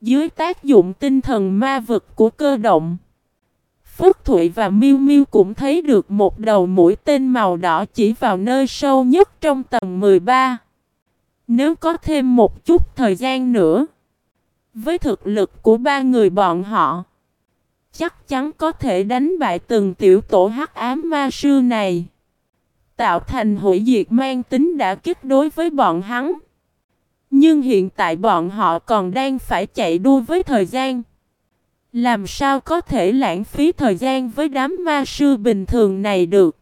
Dưới tác dụng tinh thần ma vực của cơ động, Phước Thụy và Miêu Miêu cũng thấy được một đầu mũi tên màu đỏ chỉ vào nơi sâu nhất trong tầng 13. Nếu có thêm một chút thời gian nữa, với thực lực của ba người bọn họ, chắc chắn có thể đánh bại từng tiểu tổ hắc ám ma sư này, tạo thành hủy diệt mang tính đã kích đối với bọn hắn. Nhưng hiện tại bọn họ còn đang phải chạy đua với thời gian. Làm sao có thể lãng phí thời gian với đám ma sư bình thường này được?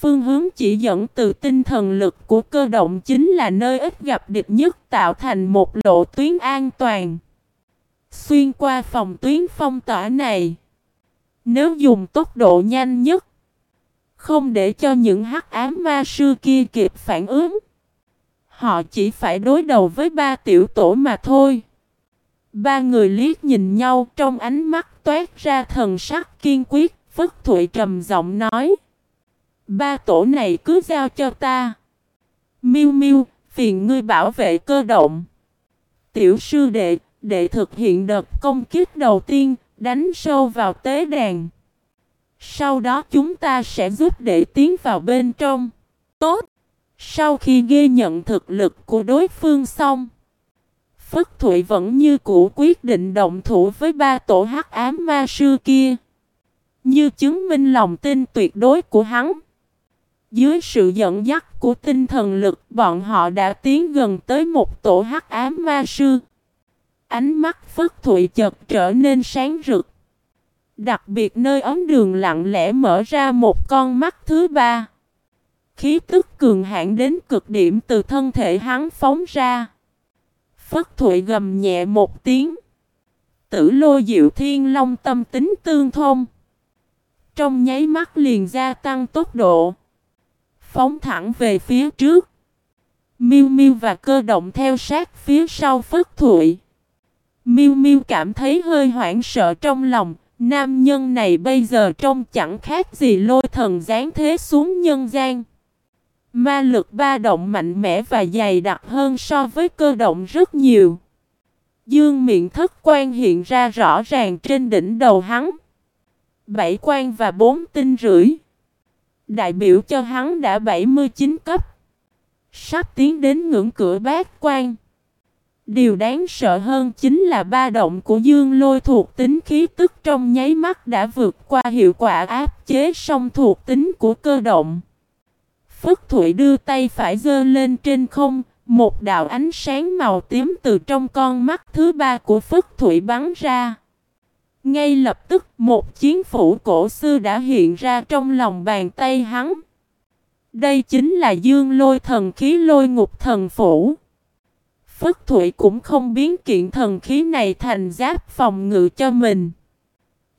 Phương hướng chỉ dẫn từ tinh thần lực của cơ động chính là nơi ít gặp địch nhất tạo thành một lộ tuyến an toàn. Xuyên qua phòng tuyến phong tỏa này. Nếu dùng tốc độ nhanh nhất. Không để cho những hắc ám ma sư kia kịp phản ứng. Họ chỉ phải đối đầu với ba tiểu tổ mà thôi. Ba người liếc nhìn nhau trong ánh mắt toát ra thần sắc kiên quyết. Phất Thụy trầm giọng nói. Ba tổ này cứ giao cho ta. Miu Miu, phiền ngươi bảo vệ cơ động. Tiểu sư đệ, đệ thực hiện đợt công kích đầu tiên, đánh sâu vào tế đàn. Sau đó chúng ta sẽ giúp đệ tiến vào bên trong. Tốt! Sau khi ghi nhận thực lực của đối phương xong, Phất Thụy vẫn như cũ quyết định động thủ với ba tổ hắc ám ma sư kia. Như chứng minh lòng tin tuyệt đối của hắn. Dưới sự dẫn dắt của tinh thần lực, bọn họ đã tiến gần tới một tổ hắc ám ma sư. Ánh mắt Phất Thụy chợt trở nên sáng rực. Đặc biệt nơi ống đường lặng lẽ mở ra một con mắt thứ ba. Khí tức cường hãn đến cực điểm từ thân thể hắn phóng ra. Phất Thụy gầm nhẹ một tiếng. Tử lô diệu thiên long tâm tính tương thông. Trong nháy mắt liền gia tăng tốc độ. Phóng thẳng về phía trước. Miu Miu và cơ động theo sát phía sau Phất Thụy. Miu Miu cảm thấy hơi hoảng sợ trong lòng, nam nhân này bây giờ trông chẳng khác gì lôi thần giáng thế xuống nhân gian. Ma lực ba động mạnh mẽ và dày đặc hơn so với cơ động rất nhiều. Dương miệng thất quan hiện ra rõ ràng trên đỉnh đầu hắn. Bảy quan và bốn tinh rưỡi. Đại biểu cho hắn đã 79 cấp. Sắp tiến đến ngưỡng cửa bát quan. Điều đáng sợ hơn chính là ba động của dương lôi thuộc tính khí tức trong nháy mắt đã vượt qua hiệu quả áp chế song thuộc tính của cơ động. Phất Thụy đưa tay phải giơ lên trên không, một đạo ánh sáng màu tím từ trong con mắt thứ ba của Phất Thụy bắn ra. Ngay lập tức một chiến phủ cổ xưa đã hiện ra trong lòng bàn tay hắn. Đây chính là dương lôi thần khí lôi ngục thần phủ. Phất Thụy cũng không biến kiện thần khí này thành giáp phòng ngự cho mình.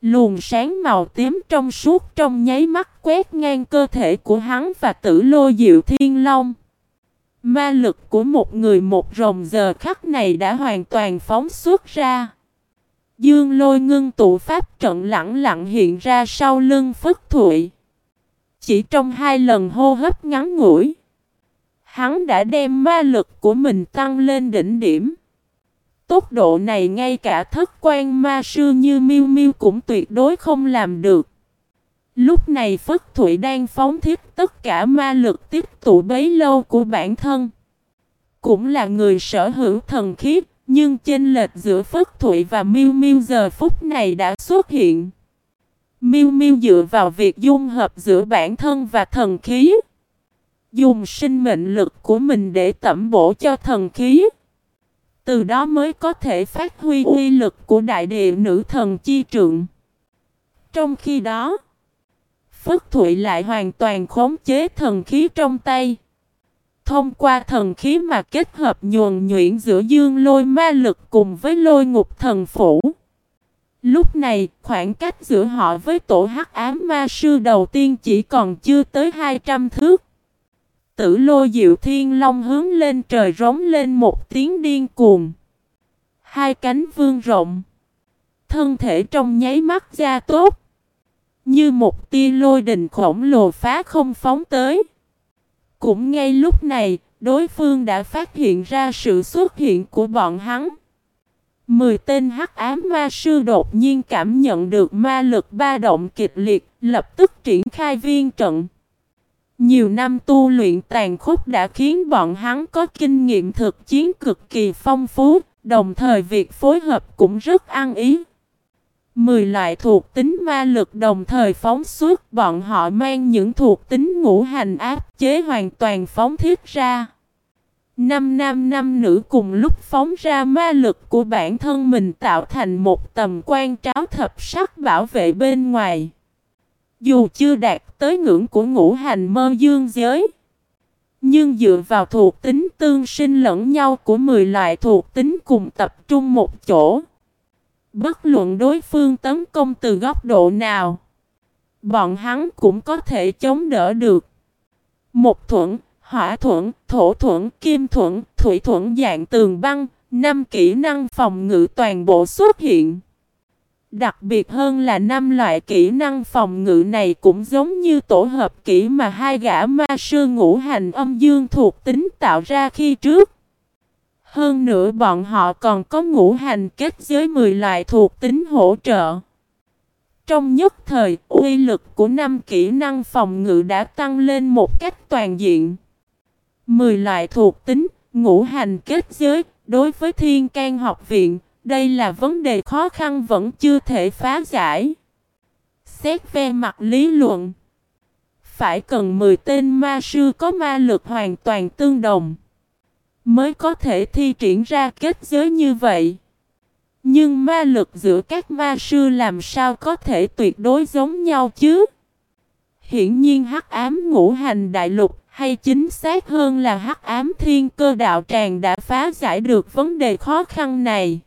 Luồng sáng màu tím trong suốt trong nháy mắt quét ngang cơ thể của hắn và tử lô diệu thiên long. Ma lực của một người một rồng giờ khắc này đã hoàn toàn phóng xuất ra. Dương lôi ngưng tụ pháp trận lặng lặng hiện ra sau lưng Phất Thụy. Chỉ trong hai lần hô hấp ngắn ngủi, hắn đã đem ma lực của mình tăng lên đỉnh điểm. Tốc độ này ngay cả thất quan ma sư như miêu miêu cũng tuyệt đối không làm được. Lúc này Phất Thụy đang phóng thiết tất cả ma lực tiếp tụ bấy lâu của bản thân. Cũng là người sở hữu thần khiếp, nhưng chênh lệch giữa Phất Thụy và Miêu Miêu giờ phút này đã xuất hiện. Miêu Miêu dựa vào việc dung hợp giữa bản thân và thần khí, dùng sinh mệnh lực của mình để tẩm bổ cho thần khí. Từ đó mới có thể phát huy uy lực của đại địa nữ thần chi trượng. Trong khi đó, Phất Thụy lại hoàn toàn khống chế thần khí trong tay. Thông qua thần khí mà kết hợp nhuần nhuyễn giữa dương lôi ma lực cùng với lôi ngục thần phủ. Lúc này, khoảng cách giữa họ với tổ hắc ám ma sư đầu tiên chỉ còn chưa tới 200 thước. Tử lô diệu thiên long hướng lên trời rống lên một tiếng điên cuồng. Hai cánh vương rộng. Thân thể trong nháy mắt ra tốt. Như một tia lôi đình khổng lồ phá không phóng tới. Cũng ngay lúc này, đối phương đã phát hiện ra sự xuất hiện của bọn hắn. Mười tên hắc ám ma sư đột nhiên cảm nhận được ma lực ba động kịch liệt, lập tức triển khai viên trận. Nhiều năm tu luyện tàn khốc đã khiến bọn hắn có kinh nghiệm thực chiến cực kỳ phong phú, đồng thời việc phối hợp cũng rất ăn ý. Mười loại thuộc tính ma lực đồng thời phóng xuất, bọn họ mang những thuộc tính ngũ hành áp chế hoàn toàn phóng thiết ra. Năm nam năm nữ cùng lúc phóng ra ma lực của bản thân mình tạo thành một tầm quan tráo thập sắc bảo vệ bên ngoài. Dù chưa đạt tới ngưỡng của ngũ hành mơ dương giới. Nhưng dựa vào thuộc tính tương sinh lẫn nhau của 10 loại thuộc tính cùng tập trung một chỗ. Bất luận đối phương tấn công từ góc độ nào. Bọn hắn cũng có thể chống đỡ được. Một thuẫn, hỏa thuẫn, thổ thuẫn, kim thuẫn, thủy thuẫn dạng tường băng, năm kỹ năng phòng ngự toàn bộ xuất hiện. Đặc biệt hơn là năm loại kỹ năng phòng ngự này cũng giống như tổ hợp kỹ mà hai gã ma sư ngũ hành âm dương thuộc tính tạo ra khi trước. Hơn nữa bọn họ còn có ngũ hành kết giới 10 loại thuộc tính hỗ trợ. Trong nhất thời, uy lực của năm kỹ năng phòng ngự đã tăng lên một cách toàn diện. 10 loại thuộc tính, ngũ hành kết giới, đối với thiên can học viện, đây là vấn đề khó khăn vẫn chưa thể phá giải. Xét về mặt lý luận, phải cần 10 tên ma sư có ma lực hoàn toàn tương đồng, mới có thể thi triển ra kết giới như vậy. Nhưng ma lực giữa các ma sư làm sao có thể tuyệt đối giống nhau chứ? Hiển nhiên hắc ám ngũ hành đại lục hay chính xác hơn là hắc ám thiên cơ đạo tràng đã phá giải được vấn đề khó khăn này.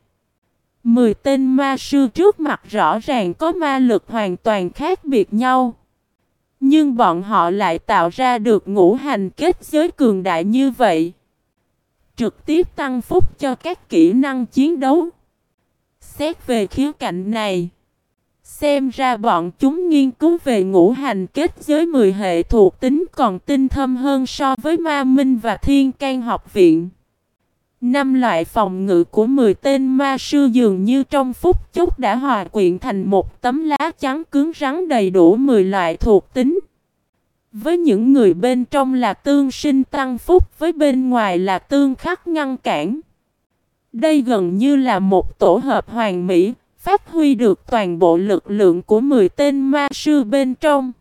Mười tên ma sư trước mặt rõ ràng có ma lực hoàn toàn khác biệt nhau. Nhưng bọn họ lại tạo ra được ngũ hành kết giới cường đại như vậy. Trực tiếp tăng phúc cho các kỹ năng chiến đấu. Xét về khía cạnh này. Xem ra bọn chúng nghiên cứu về ngũ hành kết giới 10 hệ thuộc tính còn tinh thâm hơn so với ma minh và thiên can học viện. Năm loại phòng ngự của 10 tên ma sư dường như trong phút chốc đã hòa quyện thành một tấm lá trắng cứng rắn đầy đủ 10 loại thuộc tính. Với những người bên trong là tương sinh tăng phúc, với bên ngoài là tương khắc ngăn cản. Đây gần như là một tổ hợp hoàn mỹ, phát huy được toàn bộ lực lượng của 10 tên ma sư bên trong.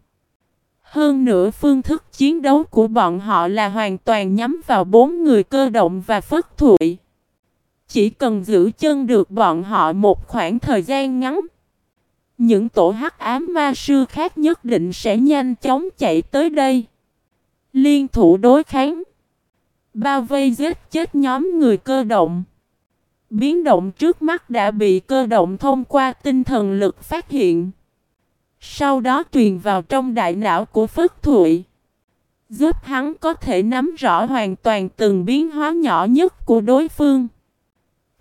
Hơn nữa phương thức chiến đấu của bọn họ là hoàn toàn nhắm vào bốn người cơ động và phất thụy. Chỉ cần giữ chân được bọn họ một khoảng thời gian ngắn. Những tổ hắc ám ma sư khác nhất định sẽ nhanh chóng chạy tới đây. Liên thủ đối kháng. Bao vây giết chết nhóm người cơ động. Biến động trước mắt đã bị cơ động thông qua tinh thần lực phát hiện. Sau đó truyền vào trong đại não của Phất Thụy. Giúp hắn có thể nắm rõ hoàn toàn từng biến hóa nhỏ nhất của đối phương.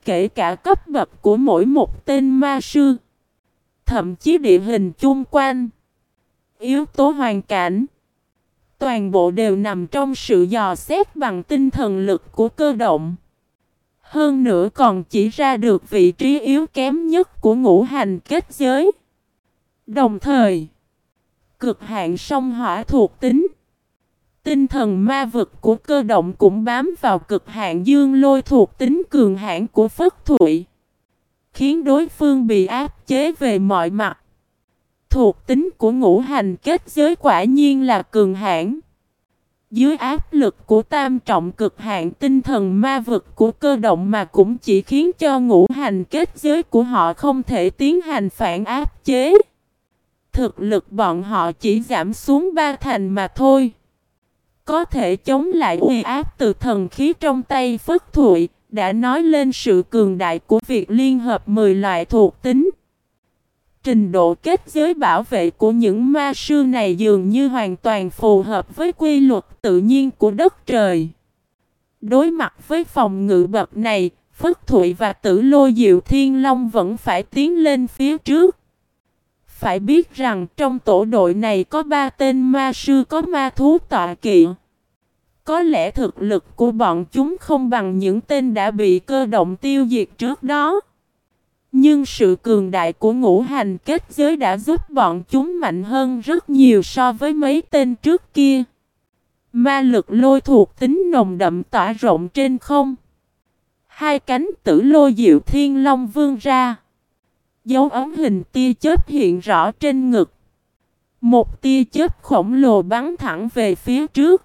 Kể cả cấp bậc của mỗi một tên ma sư. Thậm chí địa hình chung quanh. Yếu tố hoàn cảnh. Toàn bộ đều nằm trong sự dò xét bằng tinh thần lực của cơ động. Hơn nữa còn chỉ ra được vị trí yếu kém nhất của ngũ hành kết giới. Đồng thời, cực hạn sông hỏa thuộc tính. Tinh thần ma vực của cơ động cũng bám vào cực hạn dương lôi thuộc tính cường hãn của Phất Thụy. Khiến đối phương bị áp chế về mọi mặt. Thuộc tính của ngũ hành kết giới quả nhiên là cường hãn. Dưới áp lực của tam trọng cực hạn tinh thần ma vực của cơ động mà cũng chỉ khiến cho ngũ hành kết giới của họ không thể tiến hành phản áp chế. Thực lực bọn họ chỉ giảm xuống ba thành mà thôi. Có thể chống lại uy áp từ thần khí trong tay Phất Thụy, đã nói lên sự cường đại của việc liên hợp 10 loại thuộc tính. Trình độ kết giới bảo vệ của những ma sư này dường như hoàn toàn phù hợp với quy luật tự nhiên của đất trời. Đối mặt với phòng ngự bậc này, Phất Thụy và Tử Lôi Diệu Thiên Long vẫn phải tiến lên phía trước. Phải biết rằng trong tổ đội này có ba tên ma sư có ma thú tọa kỵ. Có lẽ thực lực của bọn chúng không bằng những tên đã bị cơ động tiêu diệt trước đó. Nhưng sự cường đại của ngũ hành kết giới đã giúp bọn chúng mạnh hơn rất nhiều so với mấy tên trước kia. Ma lực lôi thuộc tính nồng đậm tỏa rộng trên không. Hai cánh tử lôi diệu thiên long vương ra. Dấu ấm hình tia chớp hiện rõ trên ngực. Một tia chớp khổng lồ bắn thẳng về phía trước.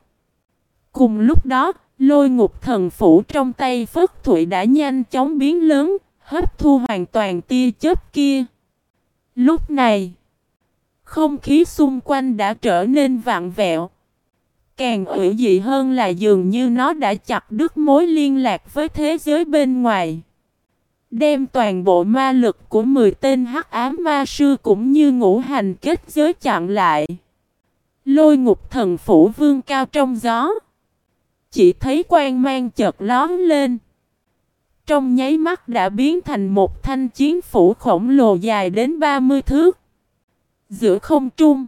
Cùng lúc đó, lôi ngục thần phủ trong tay Phất Thụy đã nhanh chóng biến lớn, hấp thu hoàn toàn tia chớp kia. Lúc này, không khí xung quanh đã trở nên vạn vẹo. Càng ủy dị hơn là dường như nó đã chặt đứt mối liên lạc với thế giới bên ngoài. Đem toàn bộ ma lực của 10 tên hắc ám ma sư cũng như ngũ hành kết giới chặn lại. Lôi ngục thần phủ vương cao trong gió. Chỉ thấy quan mang chợt lón lên. Trong nháy mắt đã biến thành một thanh chiến phủ khổng lồ dài đến 30 thước. Giữa không trung.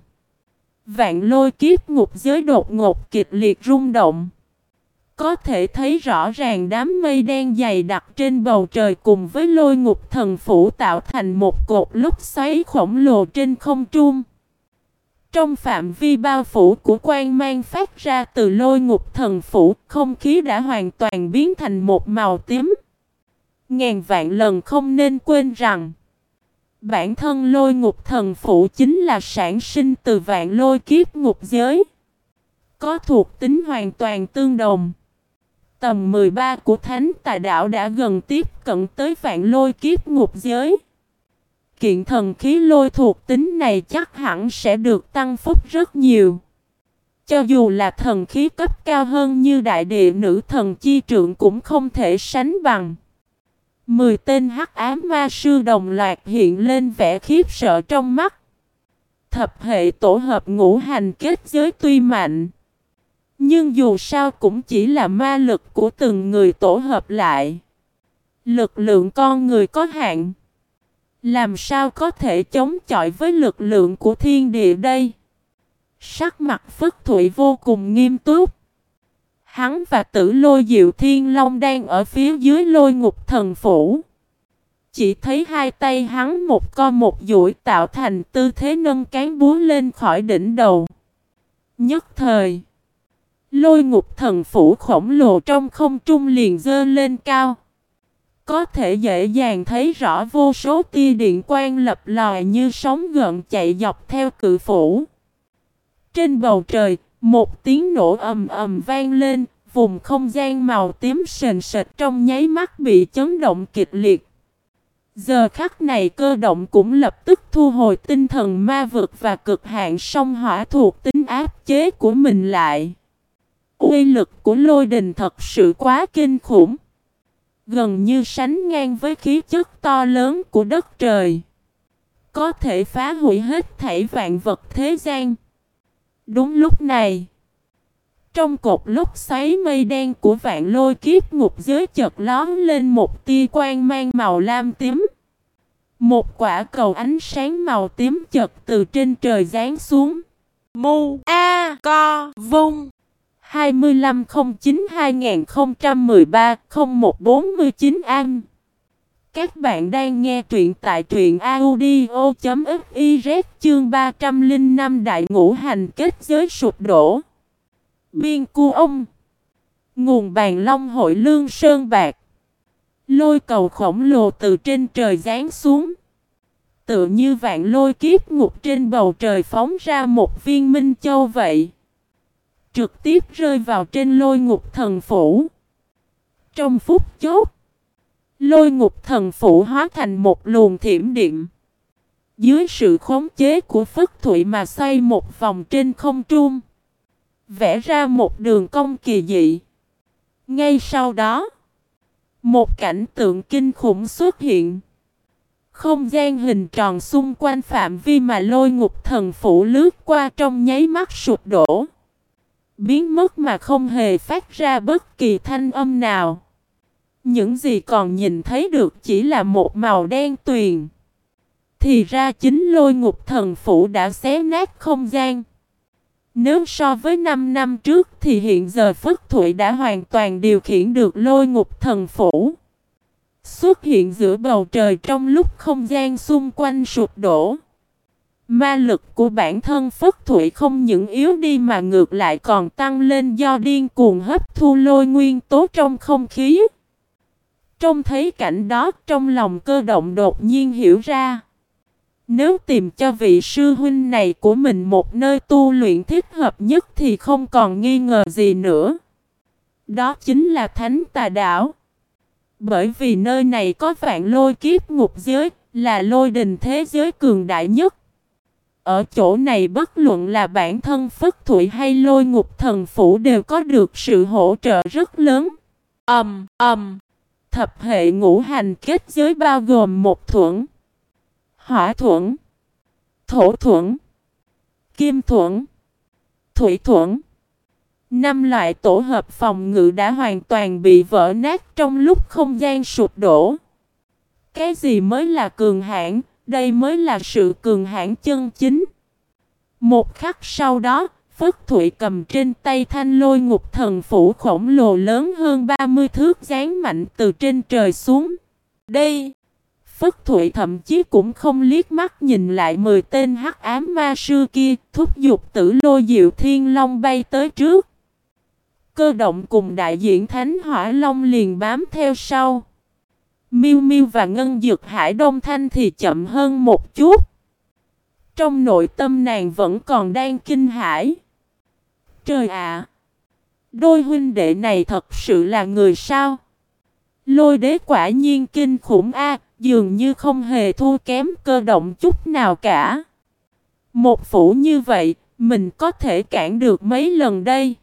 Vạn lôi kiếp ngục giới đột ngột kịch liệt rung động. Có thể thấy rõ ràng đám mây đen dày đặc trên bầu trời cùng với lôi ngục thần phủ tạo thành một cột lúc xoáy khổng lồ trên không trung. Trong phạm vi bao phủ của quan mang phát ra từ lôi ngục thần phủ, không khí đã hoàn toàn biến thành một màu tím. Ngàn vạn lần không nên quên rằng Bản thân lôi ngục thần phủ chính là sản sinh từ vạn lôi kiếp ngục giới. Có thuộc tính hoàn toàn tương đồng. Tầm 13 của thánh tà đạo đã gần tiếp cận tới vạn lôi kiếp ngục giới. Kiện thần khí lôi thuộc tính này chắc hẳn sẽ được tăng phúc rất nhiều. Cho dù là thần khí cấp cao hơn như đại địa nữ thần chi trượng cũng không thể sánh bằng. Mười tên hắc ám ma sư đồng loạt hiện lên vẻ khiếp sợ trong mắt. Thập hệ tổ hợp ngũ hành kết giới tuy mạnh. Nhưng dù sao cũng chỉ là ma lực của từng người tổ hợp lại. Lực lượng con người có hạn. Làm sao có thể chống chọi với lực lượng của thiên địa đây? Sắc mặt Phất Thụy vô cùng nghiêm túc. Hắn và tử lôi diệu thiên long đang ở phía dưới lôi ngục thần phủ. Chỉ thấy hai tay hắn một co một duỗi tạo thành tư thế nâng cán búa lên khỏi đỉnh đầu. Nhất thời, lôi ngục thần phủ khổng lồ trong không trung liền dơ lên cao. Có thể dễ dàng thấy rõ vô số tia điện quang lập lòi như sóng gợn chạy dọc theo cự phủ. Trên bầu trời, một tiếng nổ ầm ầm vang lên, vùng không gian màu tím sền sệt trong nháy mắt bị chấn động kịch liệt. Giờ khắc này cơ động cũng lập tức thu hồi tinh thần ma vực và cực hạn sông hỏa thuộc tính áp chế của mình lại. Uy lực của lôi đình thật sự quá kinh khủng. Gần như sánh ngang với khí chất to lớn của đất trời. Có thể phá hủy hết thảy vạn vật thế gian. Đúng lúc này. Trong cột lúc xoáy mây đen của vạn lôi kiếp ngục giới chợt lón lên một tia quang mang màu lam tím. Một quả cầu ánh sáng màu tím chợt từ trên trời giáng xuống. Mu A Co Vung 2509-2013-0149 An. Các bạn đang nghe truyện tại truyện audio.fiz chương 305 Đại Ngũ Hành Kết Giới Sụp Đổ. Biên Cu Ông. Nguồn bàn long hội lương sơn bạc. Lôi cầu khổng lồ từ trên trời giáng xuống. Tựa như vạn lôi kiếp ngục trên bầu trời phóng ra một viên minh châu vậy. Trực tiếp rơi vào trên lôi ngục thần phủ Trong phút chốt Lôi ngục thần phủ hóa thành một luồng thiểm điện Dưới sự khống chế của Phất Thụy mà xoay một vòng trên không trung Vẽ ra một đường cong kỳ dị. Ngay sau đó, một cảnh tượng kinh khủng xuất hiện. Không gian hình tròn xung quanh phạm vi mà lôi ngục thần phủ lướt qua trong nháy mắt sụp đổ. Biến mất mà không hề phát ra bất kỳ thanh âm nào. Những gì còn nhìn thấy được chỉ là một màu đen tuyền. Thì ra chính lôi ngục thần phủ đã xé nát không gian. Nếu so với 5 năm trước thì hiện giờ Phất Thụy đã hoàn toàn điều khiển được lôi ngục thần phủ. xuất hiện giữa bầu trời trong lúc không gian xung quanh sụp đổ. Ma lực của bản thân Phất Thụy không những yếu đi mà ngược lại còn tăng lên do điên cuồng hấp thu lôi nguyên tố trong không khí. Trông thấy cảnh đó trong lòng cơ động đột nhiên hiểu ra. Nếu tìm cho vị sư huynh này của mình một nơi tu luyện thích hợp nhất thì không còn nghi ngờ gì nữa. Đó chính là Thánh Tà Đảo. Bởi vì nơi này có vạn lôi kiếp ngục giới, là lôi đình thế giới cường đại nhất. Ở chỗ này bất luận là bản thân Phất Thụy hay lôi ngục thần phủ đều có được sự hỗ trợ rất lớn. ầm um, Ẩm. Um. Thập hệ ngũ hành kết giới bao gồm một thuẫn, hỏa thuẫn, thổ thuẫn, kim thuẫn, thủy thuẫn. Năm loại tổ hợp phòng ngự đã hoàn toàn bị vỡ nát trong lúc không gian sụp đổ. Cái gì mới là cường hãn, đây mới là sự cường hãn chân chính. Một khắc sau đó, Phất Thụy cầm trên tay thanh lôi ngục thần phủ khổng lồ lớn hơn 30 thước dáng mạnh từ trên trời xuống. Đây! Phất Thụy thậm chí cũng không liếc mắt nhìn lại 10 tên hắc ám ma sư kia, thúc giục tử lôi diệu thiên long bay tới trước. Cơ động cùng đại diện Thánh Hỏa Long liền bám theo sau. Miêu Miêu và Ngân Dược Hải Đông Thanh thì chậm hơn một chút. Trong nội tâm nàng vẫn còn đang kinh hãi. Trời ạ! đôi huynh đệ này thật sự là người sao? Lôi đế quả nhiên kinh khủng a, dường như không hề thua kém cơ động chút nào cả. Một phủ như vậy, mình có thể cản được mấy lần đây?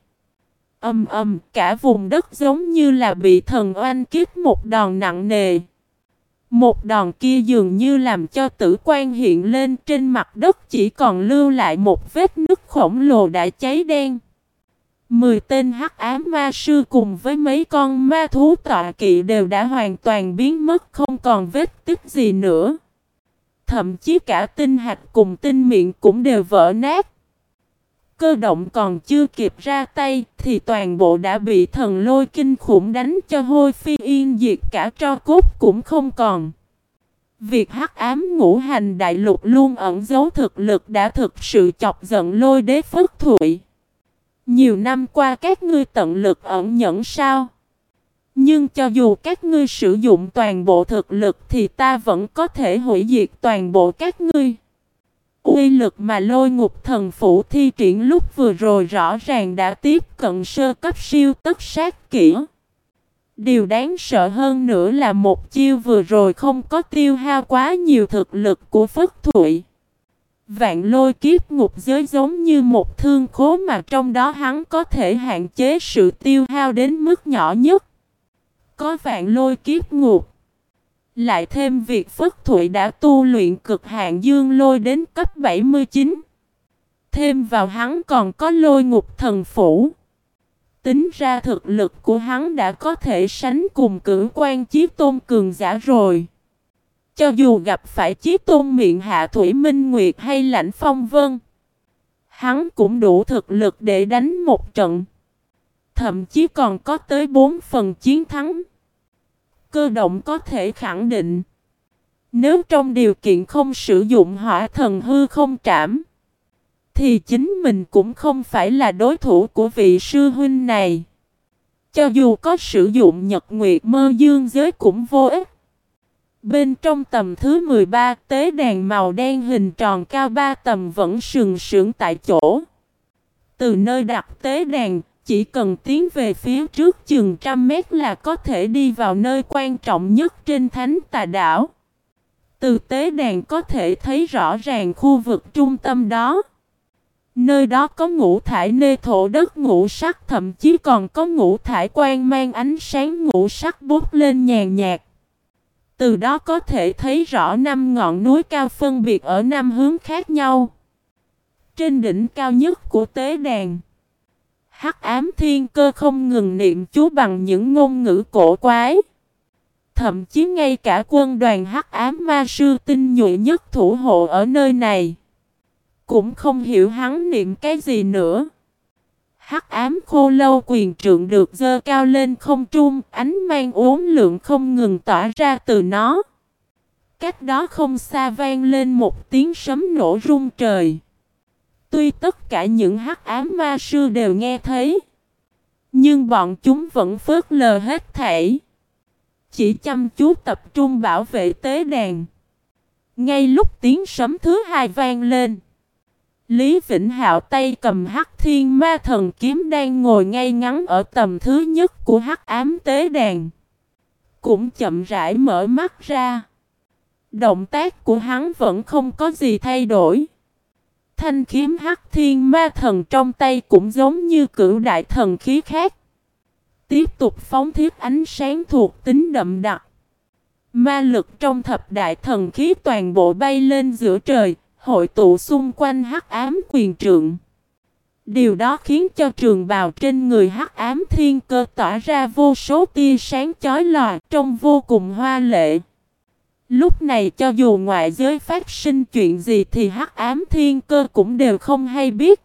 Âm âm, cả vùng đất giống như là bị thần oanh kiếp một đòn nặng nề. Một đòn kia dường như làm cho tử quan hiện lên trên mặt đất chỉ còn lưu lại một vết nứt khổng lồ đã cháy đen. Mười tên hắc ám ma sư cùng với mấy con ma thú tọa kỵ đều đã hoàn toàn biến mất không còn vết tích gì nữa. Thậm chí cả tinh hạch cùng tinh miệng cũng đều vỡ nát. Cơ động còn chưa kịp ra tay thì toàn bộ đã bị thần lôi kinh khủng đánh cho hôi phi yên diệt, cả tro cốt cũng không còn. Việc hắc ám ngũ hành đại lục luôn ẩn giấu thực lực đã thực sự chọc giận lôi đế phất thụy. Nhiều năm qua các ngươi tận lực ẩn nhẫn sao? Nhưng cho dù các ngươi sử dụng toàn bộ thực lực thì ta vẫn có thể hủy diệt toàn bộ các ngươi. Uy lực mà lôi ngục thần phủ thi triển lúc vừa rồi rõ ràng đã tiếp cận sơ cấp siêu tất sát kỹ. Điều đáng sợ hơn nữa là một chiêu vừa rồi không có tiêu hao quá nhiều thực lực của Phất Thụy. Vạn lôi kiếp ngục giới giống như một thương khố mà trong đó hắn có thể hạn chế sự tiêu hao đến mức nhỏ nhất. Có vạn lôi kiếp ngục. Lại thêm việc Phất Thụy đã tu luyện cực hạn dương lôi đến cấp 79. Thêm vào hắn còn có lôi ngục thần phủ. Tính ra thực lực của hắn đã có thể sánh cùng cử quan chiếc tôn cường giả rồi. Cho dù gặp phải chiếc tôn miệng hạ Thủy Minh Nguyệt hay Lãnh Phong Vân. Hắn cũng đủ thực lực để đánh một trận. Thậm chí còn có tới 4 phần chiến thắng. Cơ động có thể khẳng định. Nếu trong điều kiện không sử dụng hỏa thần hư không trảm. Thì chính mình cũng không phải là đối thủ của vị sư huynh này. Cho dù có sử dụng nhật nguyệt mơ dương giới cũng vô ích. Bên trong tầm thứ 13 tế đàn màu đen hình tròn cao ba tầm vẫn sừng sững tại chỗ. Từ nơi đặt tế đàn, chỉ cần tiến về phía trước chừng trăm mét là có thể đi vào nơi quan trọng nhất trên thánh tà đảo. Từ tế đàn có thể thấy rõ ràng khu vực trung tâm đó. Nơi đó có ngũ thải nê thổ đất ngũ sắc thậm chí còn có ngũ thải quang mang ánh sáng ngũ sắc bút lên nhàn nhạt. Từ đó có thể thấy rõ năm ngọn núi cao phân biệt ở năm hướng khác nhau. Trên đỉnh cao nhất của tế đàn, Hắc ám thiên cơ không ngừng niệm chú bằng những ngôn ngữ cổ quái. Thậm chí ngay cả quân đoàn hắc ám ma sư tinh nhuệ nhất thủ hộ ở nơi này. Cũng không hiểu hắn niệm cái gì nữa. Hắc ám khô lâu quyền trượng được dơ cao lên không trung, ánh mang uốn lượng không ngừng tỏa ra từ nó. Cách đó không xa vang lên một tiếng sấm nổ rung trời. Tuy tất cả những hắc ám ma sư đều nghe thấy, nhưng bọn chúng vẫn phớt lờ hết thảy. Chỉ chăm chú tập trung bảo vệ tế đàn. Ngay lúc tiếng sấm thứ hai vang lên, Lý Vĩnh Hạo tay cầm Hắc Thiên Ma Thần kiếm đang ngồi ngay ngắn ở tầm thứ nhất của Hắc Ám Tế Đàn. Cũng chậm rãi mở mắt ra. Động tác của hắn vẫn không có gì thay đổi. Thanh kiếm Hắc Thiên Ma Thần trong tay cũng giống như cửu đại thần khí khác. Tiếp tục phóng thiết ánh sáng thuộc tính đậm đặc. Ma lực trong thập đại thần khí toàn bộ bay lên giữa trời, hội tụ xung quanh hắc ám quyền trượng. Điều đó khiến cho trường bào trên người hắc ám thiên cơ tỏa ra vô số tia sáng chói lòa trông vô cùng hoa lệ. Lúc này cho dù ngoại giới phát sinh chuyện gì thì hắc ám thiên cơ cũng đều không hay biết.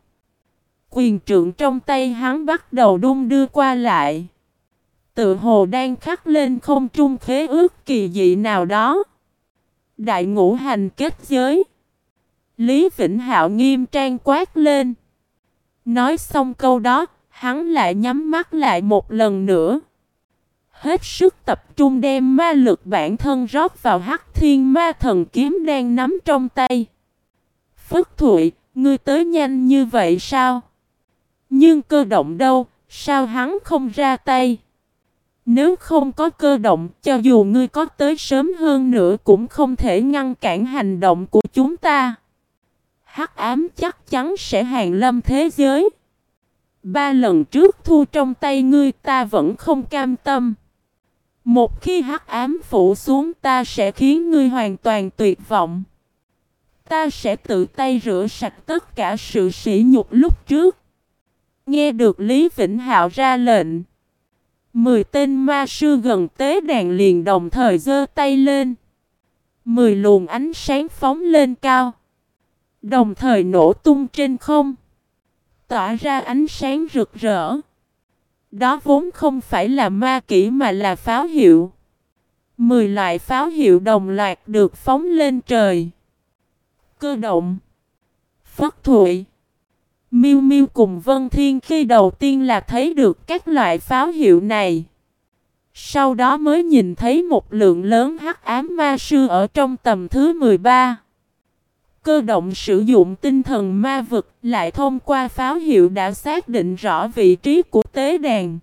Quyền trượng trong tay hắn bắt đầu đung đưa qua lại. Tự hồ đang khắc lên không trung khế ước kỳ dị nào đó. Đại ngũ hành kết giới. Lý Vĩnh Hạo nghiêm trang quát lên. Nói xong câu đó, hắn lại nhắm mắt lại một lần nữa. Hết sức tập trung đem ma lực bản thân rót vào hắc thiên ma thần kiếm đang nắm trong tay. Phất Thụy, ngươi tới nhanh như vậy sao? Nhưng cơ động đâu, sao hắn không ra tay? Nếu không có cơ động, cho dù ngươi có tới sớm hơn nữa cũng không thể ngăn cản hành động của chúng ta hắc ám chắc chắn sẽ hàng lâm thế giới. Ba lần trước thu trong tay ngươi ta vẫn không cam tâm. Một khi hắc ám phủ xuống, ta sẽ khiến ngươi hoàn toàn tuyệt vọng. Ta sẽ tự tay rửa sạch tất cả sự sỉ nhục lúc trước. Nghe được Lý Vĩnh Hạo ra lệnh. Mười tên ma sư gần tế đàn liền đồng thời giơ tay lên. Mười luồng ánh sáng phóng lên cao. Đồng thời nổ tung trên không. Tỏa ra ánh sáng rực rỡ. Đó vốn không phải là ma kỹ mà là pháo hiệu. Mười loại pháo hiệu đồng loạt được phóng lên trời. Cơ động. Phất Thụy. Miêu Miêu cùng Vân Thiên khi đầu tiên là thấy được các loại pháo hiệu này. Sau đó mới nhìn thấy một lượng lớn hắc ám ma sư ở trong tầm thứ 13. Cơ động sử dụng tinh thần ma vực lại thông qua pháo hiệu đã xác định rõ vị trí của tế đàn.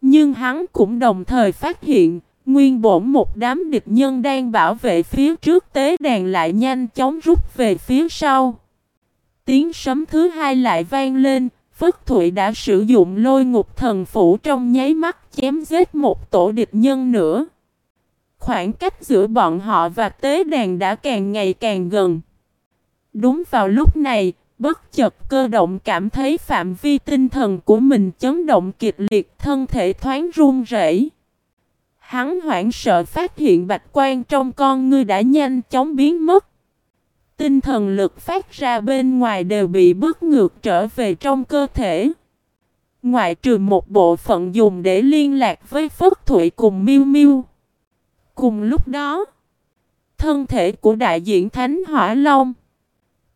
Nhưng hắn cũng đồng thời phát hiện, nguyên bổn một đám địch nhân đang bảo vệ phía trước tế đàn lại nhanh chóng rút về phía sau. Tiếng sấm thứ hai lại vang lên, Phất Thụy đã sử dụng lôi ngục thần phủ trong nháy mắt chém giết một tổ địch nhân nữa. Khoảng cách giữa bọn họ và tế đàn đã càng ngày càng gần. Đúng vào lúc này, bất chợt cơ động cảm thấy phạm vi tinh thần của mình chấn động kịch liệt thân thể thoáng run rẩy. Hắn hoảng sợ phát hiện bạch quan trong con ngươi đã nhanh chóng biến mất. Tinh thần lực phát ra bên ngoài đều bị bước ngược trở về trong cơ thể. Ngoại trừ một bộ phận dùng để liên lạc với Phất Thụy cùng miu miu Cùng lúc đó, thân thể của đại diện Thánh Hỏa Long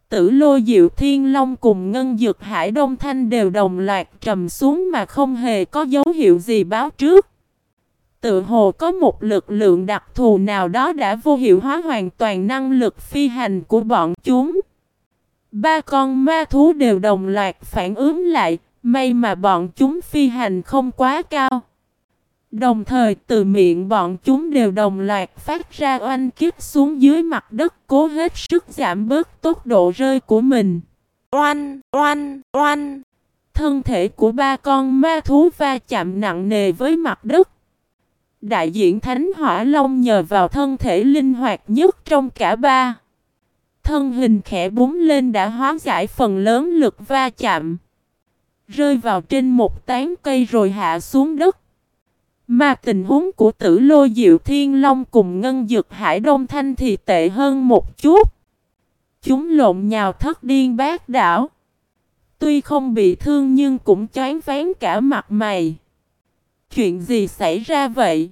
Tử lôi diệu thiên long cùng ngân dược hải đông thanh đều đồng loạt trầm xuống mà không hề có dấu hiệu gì báo trước. Tự hồ có một lực lượng đặc thù nào đó đã vô hiệu hóa hoàn toàn năng lực phi hành của bọn chúng. Ba con ma thú đều đồng loạt phản ứng lại, may mà bọn chúng phi hành không quá cao. Đồng thời từ miệng bọn chúng đều đồng loạt phát ra oanh kích xuống dưới mặt đất cố hết sức giảm bớt tốc độ rơi của mình. Oanh, oanh, oanh. Thân thể của ba con ma thú va chạm nặng nề với mặt đất. Đại diện Thánh Hỏa Long nhờ vào thân thể linh hoạt nhất trong cả ba. Thân hình khẽ búng lên đã hóa giải phần lớn lực va chạm. Rơi vào trên một tán cây rồi hạ xuống đất. Mà tình huống của tử lôi diệu thiên long cùng ngân dực hải đông thanh thì tệ hơn một chút. Chúng lộn nhào thất điên bát đảo. Tuy không bị thương nhưng cũng choáng phán cả mặt mày. Chuyện gì xảy ra vậy?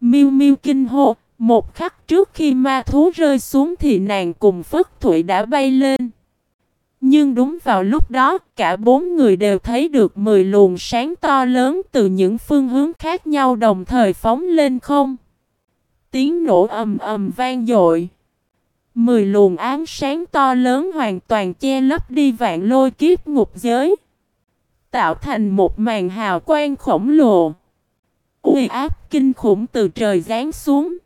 Miu Miu kinh hô, một khắc trước khi ma thú rơi xuống thì nàng cùng Phất Thụy đã bay lên. Nhưng đúng vào lúc đó, cả bốn người đều thấy được 10 luồng sáng to lớn từ những phương hướng khác nhau đồng thời phóng lên không. Tiếng nổ ầm ầm vang dội. Mười luồng ánh sáng to lớn hoàn toàn che lấp đi vạn lôi kiếp ngục giới. Tạo thành một màn hào quang khổng lồ. Uy áp kinh khủng từ trời giáng xuống.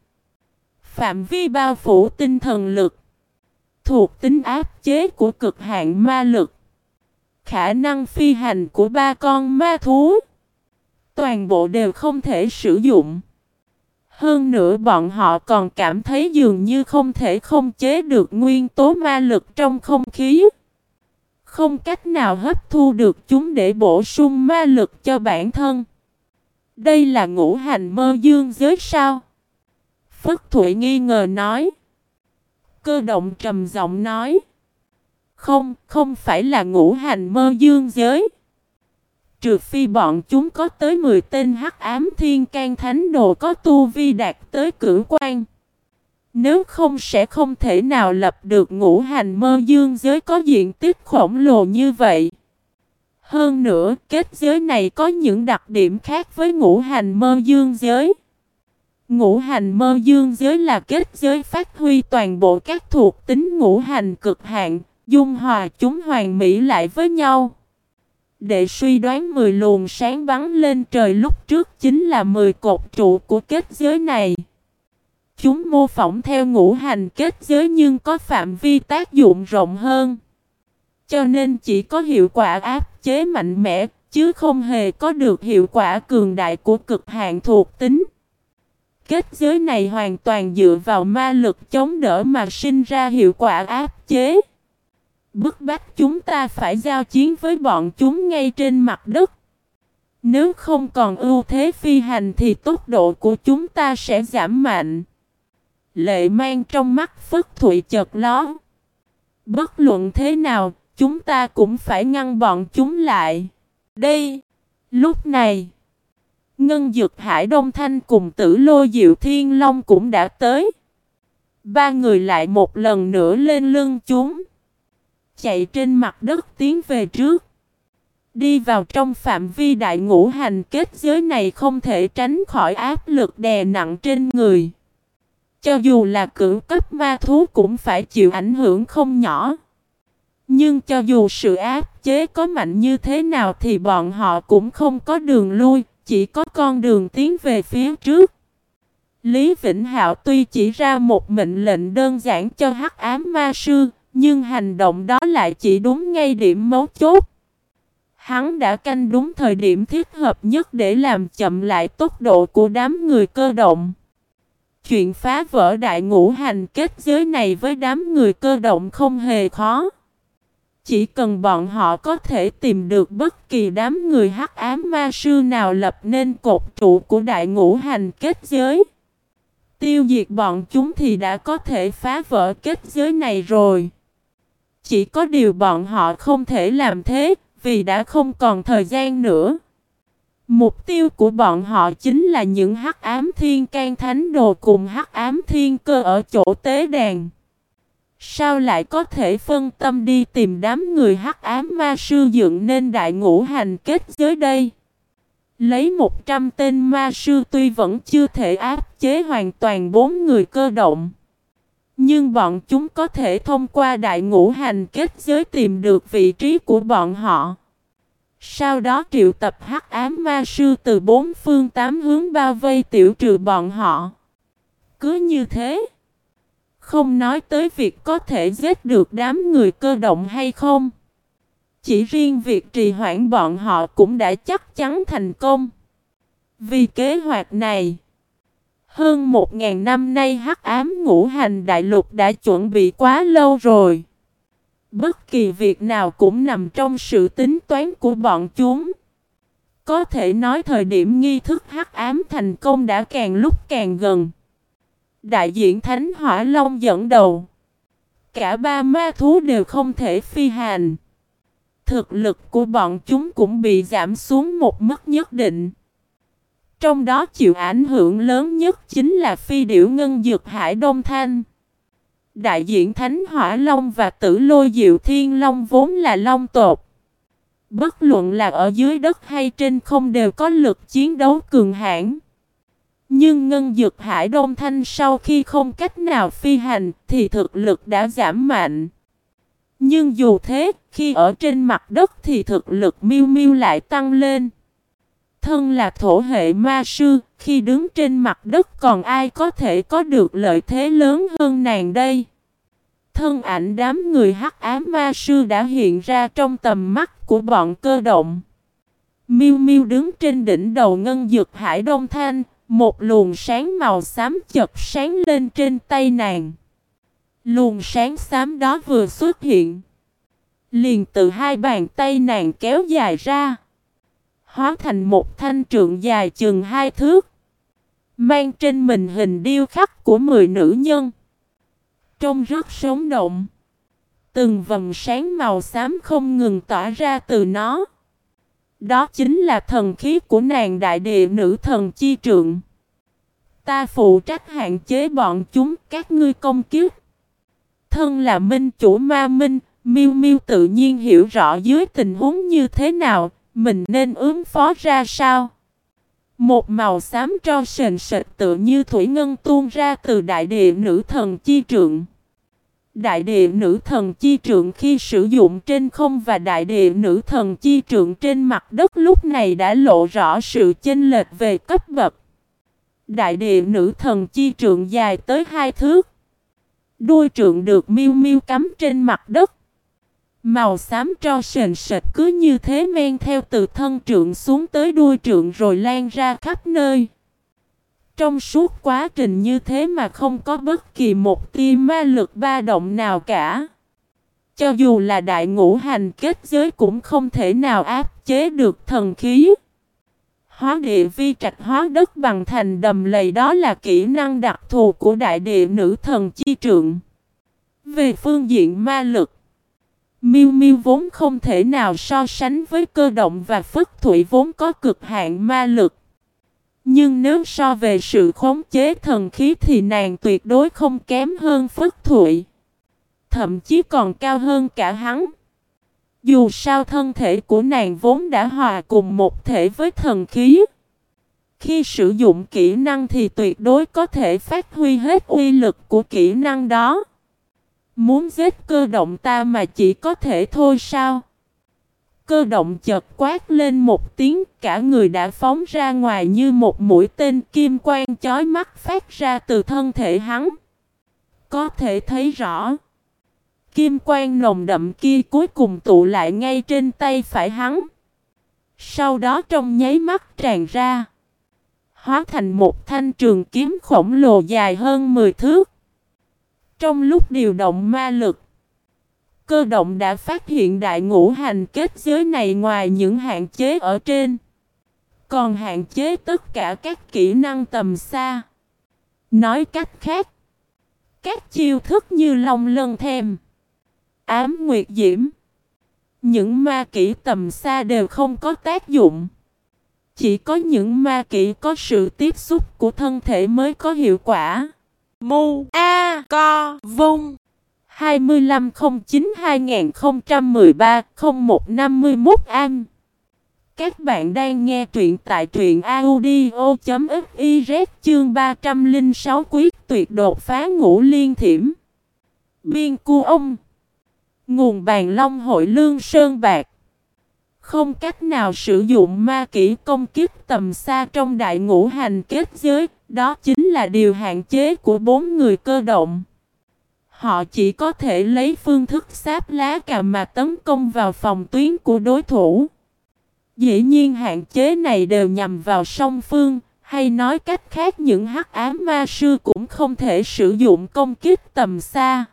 Phạm vi bao phủ tinh thần lực. Thuộc tính áp chế của cực hạn ma lực. Khả năng phi hành của ba con ma thú. Toàn bộ đều không thể sử dụng. Hơn nữa bọn họ còn cảm thấy dường như không thể không chế được nguyên tố ma lực trong không khí. Không cách nào hấp thu được chúng để bổ sung ma lực cho bản thân. Đây là ngũ hành mơ dương giới sao? Phất Thụy nghi ngờ nói. Cơ động trầm giọng nói. Không, không phải là ngũ hành mơ dương giới. Trừ phi bọn chúng có tới 10 tên hắc ám thiên can thánh đồ có tu vi đạt tới cử quan. Nếu không sẽ không thể nào lập được ngũ hành mơ dương giới có diện tích khổng lồ như vậy. Hơn nữa, kết giới này có những đặc điểm khác với ngũ hành mơ dương giới. Ngũ hành mơ dương giới là kết giới phát huy toàn bộ các thuộc tính ngũ hành cực hạn, dung hòa chúng hoàn mỹ lại với nhau. Để suy đoán 10 luồng sáng bắn lên trời lúc trước chính là 10 cột trụ của kết giới này. Chúng mô phỏng theo ngũ hành kết giới nhưng có phạm vi tác dụng rộng hơn. Cho nên chỉ có hiệu quả áp chế mạnh mẽ, chứ không hề có được hiệu quả cường đại của cực hạn thuộc tính. Kết giới này hoàn toàn dựa vào ma lực chống đỡ mà sinh ra hiệu quả áp chế. Bức bách chúng ta phải giao chiến với bọn chúng ngay trên mặt đất. Nếu không còn ưu thế phi hành thì tốc độ của chúng ta sẽ giảm mạnh. Lệ mang trong mắt Phất Thụy chợt ló. Bất luận thế nào, chúng ta cũng phải ngăn bọn chúng lại. Đây, lúc này, Ngân Dược Hải Đông Thanh cùng tử lô Diệu Thiên Long cũng đã tới. Ba người lại một lần nữa lên lưng chúng. Chạy trên mặt đất tiến về trước. Đi vào trong phạm vi đại ngũ hành kết giới này không thể tránh khỏi áp lực đè nặng trên người. Cho dù là cử cấp ma thú cũng phải chịu ảnh hưởng không nhỏ. Nhưng cho dù sự áp chế có mạnh như thế nào thì bọn họ cũng không có đường lui, chỉ có con đường tiến về phía trước. Lý Vĩnh Hạo tuy chỉ ra một mệnh lệnh đơn giản cho hắc ám ma sư, nhưng hành động đó lại chỉ đúng ngay điểm mấu chốt. Hắn đã canh đúng thời điểm thích hợp nhất để làm chậm lại tốc độ của đám người cơ động. Chuyện phá vỡ đại ngũ hành kết giới này với đám người cơ động không hề khó. Chỉ cần bọn họ có thể tìm được bất kỳ đám người hắc ám ma sư nào lập nên cột trụ của đại ngũ hành kết giới. Tiêu diệt bọn chúng thì đã có thể phá vỡ kết giới này rồi. Chỉ có điều bọn họ không thể làm thế, vì đã không còn thời gian nữa. Mục tiêu của bọn họ chính là những hắc ám thiên can thánh đồ cùng hắc ám thiên cơ ở chỗ tế đàn. Sao lại có thể phân tâm đi tìm đám người hắc ám ma sư dựng nên đại ngũ hành kết giới đây? Lấy 100 tên ma sư tuy vẫn chưa thể áp chế hoàn toàn bốn người cơ động. Nhưng bọn chúng có thể thông qua đại ngũ hành kết giới tìm được vị trí của bọn họ. Sau đó triệu tập hắc ám ma sư từ bốn phương tám hướng bao vây tiểu trừ bọn họ. Cứ như thế. Không nói tới việc có thể giết được đám người cơ động hay không. Chỉ riêng việc trì hoãn bọn họ cũng đã chắc chắn thành công. Vì kế hoạch này, hơn một ngàn năm nay hắc ám ngũ hành đại lục đã chuẩn bị quá lâu rồi. Bất kỳ việc nào cũng nằm trong sự tính toán của bọn chúng. Có thể nói thời điểm nghi thức hắc ám thành công đã càng lúc càng gần. Đại diện Thánh Hỏa Long dẫn đầu. Cả ba ma thú đều không thể phi hành. Thực lực của bọn chúng cũng bị giảm xuống một mức nhất định. Trong đó chịu ảnh hưởng lớn nhất chính là phi điểu ngân dược hải Đông Thanh. Đại diện Thánh Hỏa Long và Tử Lôi Diệu Thiên Long vốn là long tột. Bất luận là ở dưới đất hay trên không đều có lực chiến đấu cường hãn. Nhưng Ngân Dược Hải Đông Thanh sau khi không cách nào phi hành thì thực lực đã giảm mạnh. Nhưng dù thế, khi ở trên mặt đất thì thực lực miêu miêu lại tăng lên. Thân là thổ hệ ma sư, khi đứng trên mặt đất còn ai có thể có được lợi thế lớn hơn nàng đây. Thân ảnh đám người hắc ám ma sư đã hiện ra trong tầm mắt của bọn cơ động. Miu Miu đứng trên đỉnh đầu ngân dược hải đông thanh, một luồng sáng màu xám chật sáng lên trên tay nàng. Luồng sáng xám đó vừa xuất hiện, liền từ hai bàn tay nàng kéo dài ra, hóa thành một thanh trượng dài chừng hai thước, mang trên mình hình điêu khắc của mười nữ nhân trông rất sống động. Từng vầng sáng màu xám không ngừng tỏa ra từ nó. Đó chính là thần khí của nàng đại địa nữ thần chi trượng. Ta phụ trách hạn chế bọn chúng các ngươi công kiếp. Thân là minh chủ ma minh, miêu miêu tự nhiên hiểu rõ dưới tình huống như thế nào, mình nên ứng phó ra sao. Một màu xám tro sền sệt tự như thủy ngân tuôn ra từ đại địa nữ thần chi trượng. Đại địa nữ thần chi trượng khi sử dụng trên không và đại địa nữ thần chi trượng trên mặt đất lúc này đã lộ rõ sự chênh lệch về cấp bậc. Đại địa nữ thần chi trượng dài tới hai thước. Đuôi trượng được miêu miêu cắm trên mặt đất. Màu xám tro sền sệt cứ như thế men theo từ thân trượng xuống tới đuôi trượng rồi lan ra khắp nơi. Trong suốt quá trình như thế mà không có bất kỳ một tia ma lực ba động nào cả. Cho dù là đại ngũ hành kết giới cũng không thể nào áp chế được thần khí. Hóa địa vi trạch hóa đất bằng thành đầm lầy đó là kỹ năng đặc thù của đại địa nữ thần chi trượng. Về phương diện ma lực, Miu Miu vốn không thể nào so sánh với cơ động và phất thủy vốn có cực hạn ma lực. Nhưng nếu so về sự khống chế thần khí thì nàng tuyệt đối không kém hơn Phất Thụy. Thậm chí còn cao hơn cả hắn. Dù sao thân thể của nàng vốn đã hòa cùng một thể với thần khí. Khi sử dụng kỹ năng thì tuyệt đối có thể phát huy hết uy lực của kỹ năng đó. Muốn giết cơ động ta mà chỉ có thể thôi sao? Cơ động chợt quát lên một tiếng, cả người đã phóng ra ngoài như một mũi tên kim quang chói mắt phát ra từ thân thể hắn. Có thể thấy rõ. Kim quang nồng đậm kia cuối cùng tụ lại ngay trên tay phải hắn. Sau đó trong nháy mắt tràn ra. Hóa thành một thanh trường kiếm khổng lồ dài hơn 10 thước. Trong lúc điều động ma lực. Cơ động đã phát hiện đại ngũ hành kết giới này ngoài những hạn chế ở trên. Còn hạn chế tất cả các kỹ năng tầm xa. Nói cách khác. Các chiêu thức như long lân thêm. Ám nguyệt diễm. Những ma kỹ tầm xa đều không có tác dụng. Chỉ có những ma kỹ có sự tiếp xúc của thân thể mới có hiệu quả. Mu A Co Vung 2509-2013-0151 An. Các bạn đang nghe truyện tại truyện audio.fiz chương 306 quyết tuyệt đột phá ngũ liên thiểm. Biên cu ông. Nguồn bàn long hội lương sơn bạc. Không cách nào sử dụng ma kỹ công kích tầm xa trong đại ngũ hành kết giới, Đó chính là điều hạn chế của bốn người cơ động. Họ chỉ có thể lấy phương thức sáp lá cà mà tấn công vào phòng tuyến của đối thủ. Dĩ nhiên hạn chế này đều nhằm vào song phương, hay nói cách khác những hắc ám ma sư cũng không thể sử dụng công kích tầm xa.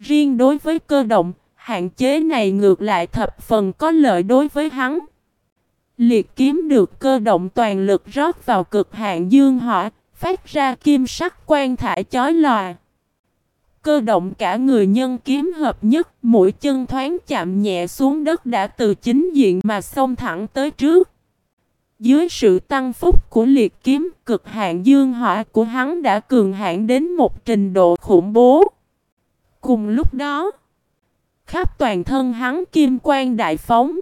Riêng đối với cơ động, hạn chế này ngược lại thập phần có lợi đối với hắn. Liệt kiếm được cơ động toàn lực rót vào cực hạn dương hỏa, phát ra kim sắc quan thải chói lòa. Cơ động cả người nhân kiếm hợp nhất, mũi chân thoáng chạm nhẹ xuống đất đã từ chính diện mà xông thẳng tới trước. Dưới sự tăng phúc của liệt kiếm, cực hạn dương hỏa của hắn đã cường hạn đến một trình độ khủng bố. Cùng lúc đó, khắp toàn thân hắn kim quang đại phóng.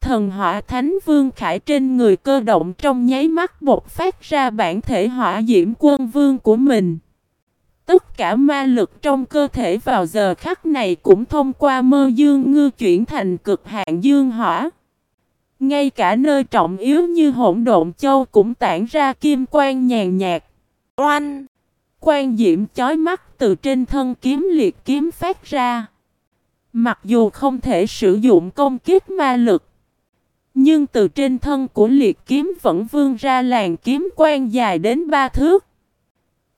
Thần hỏa thánh vương khải trên người cơ động trong nháy mắt bột phát ra bản thể hỏa diễm quân vương của mình. Tất cả ma lực trong cơ thể vào giờ khắc này cũng thông qua mơ dương ngư chuyển thành cực hạn dương hỏa. Ngay cả nơi trọng yếu như hỗn độn châu cũng tản ra kim quang nhàn nhạt. Oanh! Quang diễm chói mắt từ trên thân kiếm liệt kiếm phát ra. Mặc dù không thể sử dụng công kích ma lực. Nhưng từ trên thân của liệt kiếm vẫn vươn ra làn kiếm quang dài đến ba thước.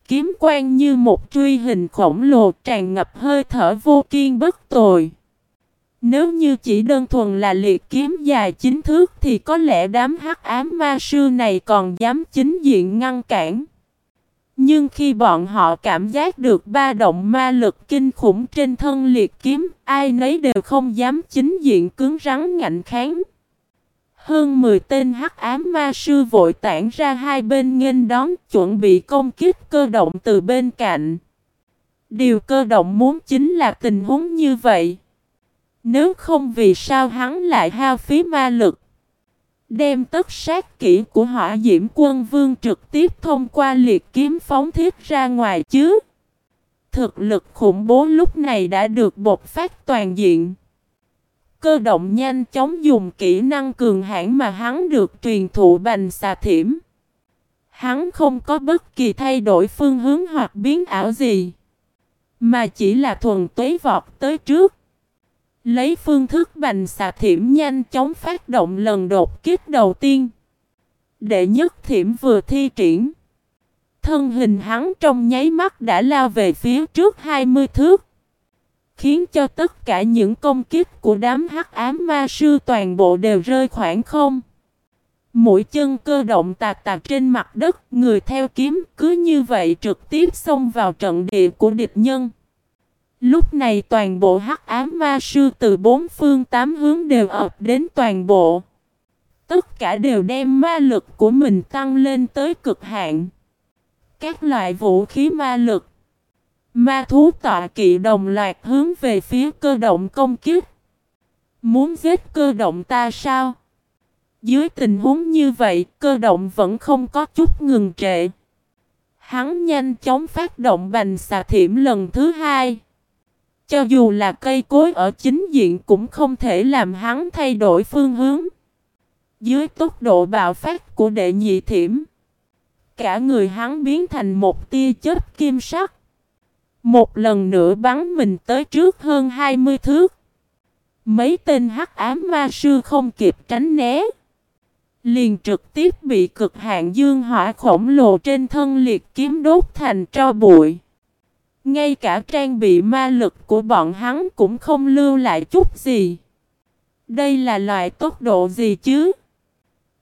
Kiếm quang như một truy hình khổng lồ tràn ngập hơi thở vô kiên bất tồi. Nếu như chỉ đơn thuần là liệt kiếm dài chính thước thì có lẽ đám hắc ám ma sư này còn dám chính diện ngăn cản. Nhưng khi bọn họ cảm giác được ba động ma lực kinh khủng trên thân liệt kiếm, ai nấy đều không dám chính diện cứng rắn ngạnh kháng. Hơn 10 tên hắc ám ma sư vội tản ra hai bên nghênh đón, chuẩn bị công kích cơ động từ bên cạnh. Điều cơ động muốn chính là tình huống như vậy. Nếu không vì sao hắn lại hao phí ma lực. Đem tất sát kỹ của hỏa diễm quân vương trực tiếp thông qua liệt kiếm phóng thiết ra ngoài chứ. Thực lực khủng bố lúc này đã được bộc phát toàn diện. Cơ động nhanh chóng dùng kỹ năng cường hãn mà hắn được truyền thụ bành xà thiểm. Hắn không có bất kỳ thay đổi phương hướng hoặc biến ảo gì. Mà chỉ là thuần tuế vọt tới trước. Lấy phương thức bành xà thiểm nhanh chóng phát động lần đột kích đầu tiên. Đệ nhất thiểm vừa thi triển. Thân hình hắn trong nháy mắt đã lao về phía trước 20 thước khiến cho tất cả những công kích của đám hắc ám ma sư toàn bộ đều rơi khoảng không. Mũi chân cơ động tạc tạc trên mặt đất, người theo kiếm cứ như vậy trực tiếp xông vào trận địa của địch nhân. Lúc này toàn bộ hắc ám ma sư từ bốn phương tám hướng đều ập đến toàn bộ. Tất cả đều đem ma lực của mình tăng lên tới cực hạn. Các loại vũ khí ma lực Ma thú tọa kỵ đồng loạt hướng về phía cơ động công kiếp. Muốn giết cơ động ta sao? Dưới tình huống như vậy, cơ động vẫn không có chút ngừng trệ. Hắn nhanh chóng phát động bành xà thiểm lần thứ hai. Cho dù là cây cối ở chính diện cũng không thể làm hắn thay đổi phương hướng. Dưới tốc độ bạo phát của đệ nhị thiểm, cả người hắn biến thành một tia chớp kim sắc. Một lần nữa bắn mình tới trước hơn 20 thước. Mấy tên hắc ám ma sư không kịp tránh né. Liền trực tiếp bị cực hạn dương hỏa khổng lồ trên thân liệt kiếm đốt thành tro bụi. Ngay cả trang bị ma lực của bọn hắn cũng không lưu lại chút gì. Đây là loại tốc độ gì chứ?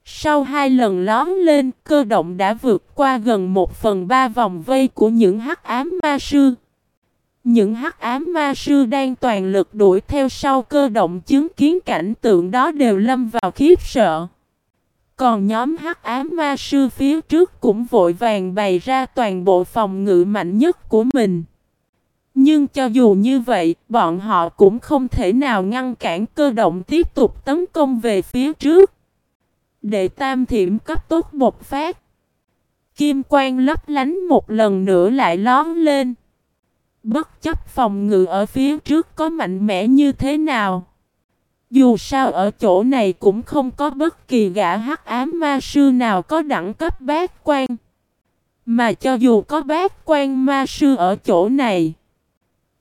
Sau hai lần lón lên, cơ động đã vượt qua gần một phần ba vòng vây của những hắc ám ma sư. Những hắc ám ma sư đang toàn lực đuổi theo sau cơ động chứng kiến cảnh tượng đó đều lâm vào khiếp sợ. Còn nhóm hắc ám ma sư phía trước cũng vội vàng bày ra toàn bộ phòng ngự mạnh nhất của mình. Nhưng cho dù như vậy, bọn họ cũng không thể nào ngăn cản cơ động tiếp tục tấn công về phía trước. Đệ tam thiểm cấp tốt một phát. Kim quang lấp lánh một lần nữa lại lón lên. Bất chấp phòng ngự ở phía trước có mạnh mẽ như thế nào. Dù sao ở chỗ này cũng không có bất kỳ gã hắc ám ma sư nào có đẳng cấp bát quan. Mà cho dù có bát quan ma sư ở chỗ này.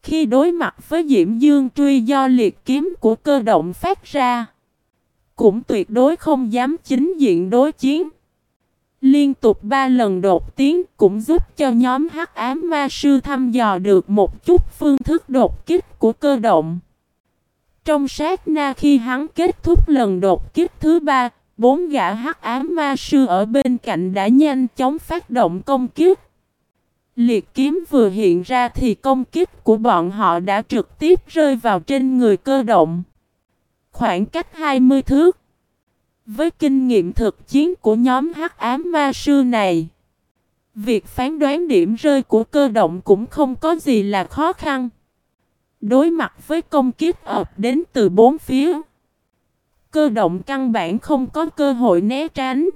Khi đối mặt với Diễm Dương truy do liệt kiếm của cơ động phát ra. Cũng tuyệt đối không dám chính diện đối chiến. Liên tục ba lần đột tiến cũng giúp cho nhóm hắc ám ma sư thăm dò được một chút phương thức đột kích của cơ động. Trong sát na khi hắn kết thúc lần đột kích thứ ba, bốn gã hắc ám ma sư ở bên cạnh đã nhanh chóng phát động công kích. Liệt kiếm vừa hiện ra thì công kích của bọn họ đã trực tiếp rơi vào trên người cơ động. Khoảng cách 20 thước. Với kinh nghiệm thực chiến của nhóm hắc ám ma sư này, việc phán đoán điểm rơi của cơ động cũng không có gì là khó khăn. Đối mặt với công kích ập đến từ bốn phía, cơ động căn bản không có cơ hội né tránh.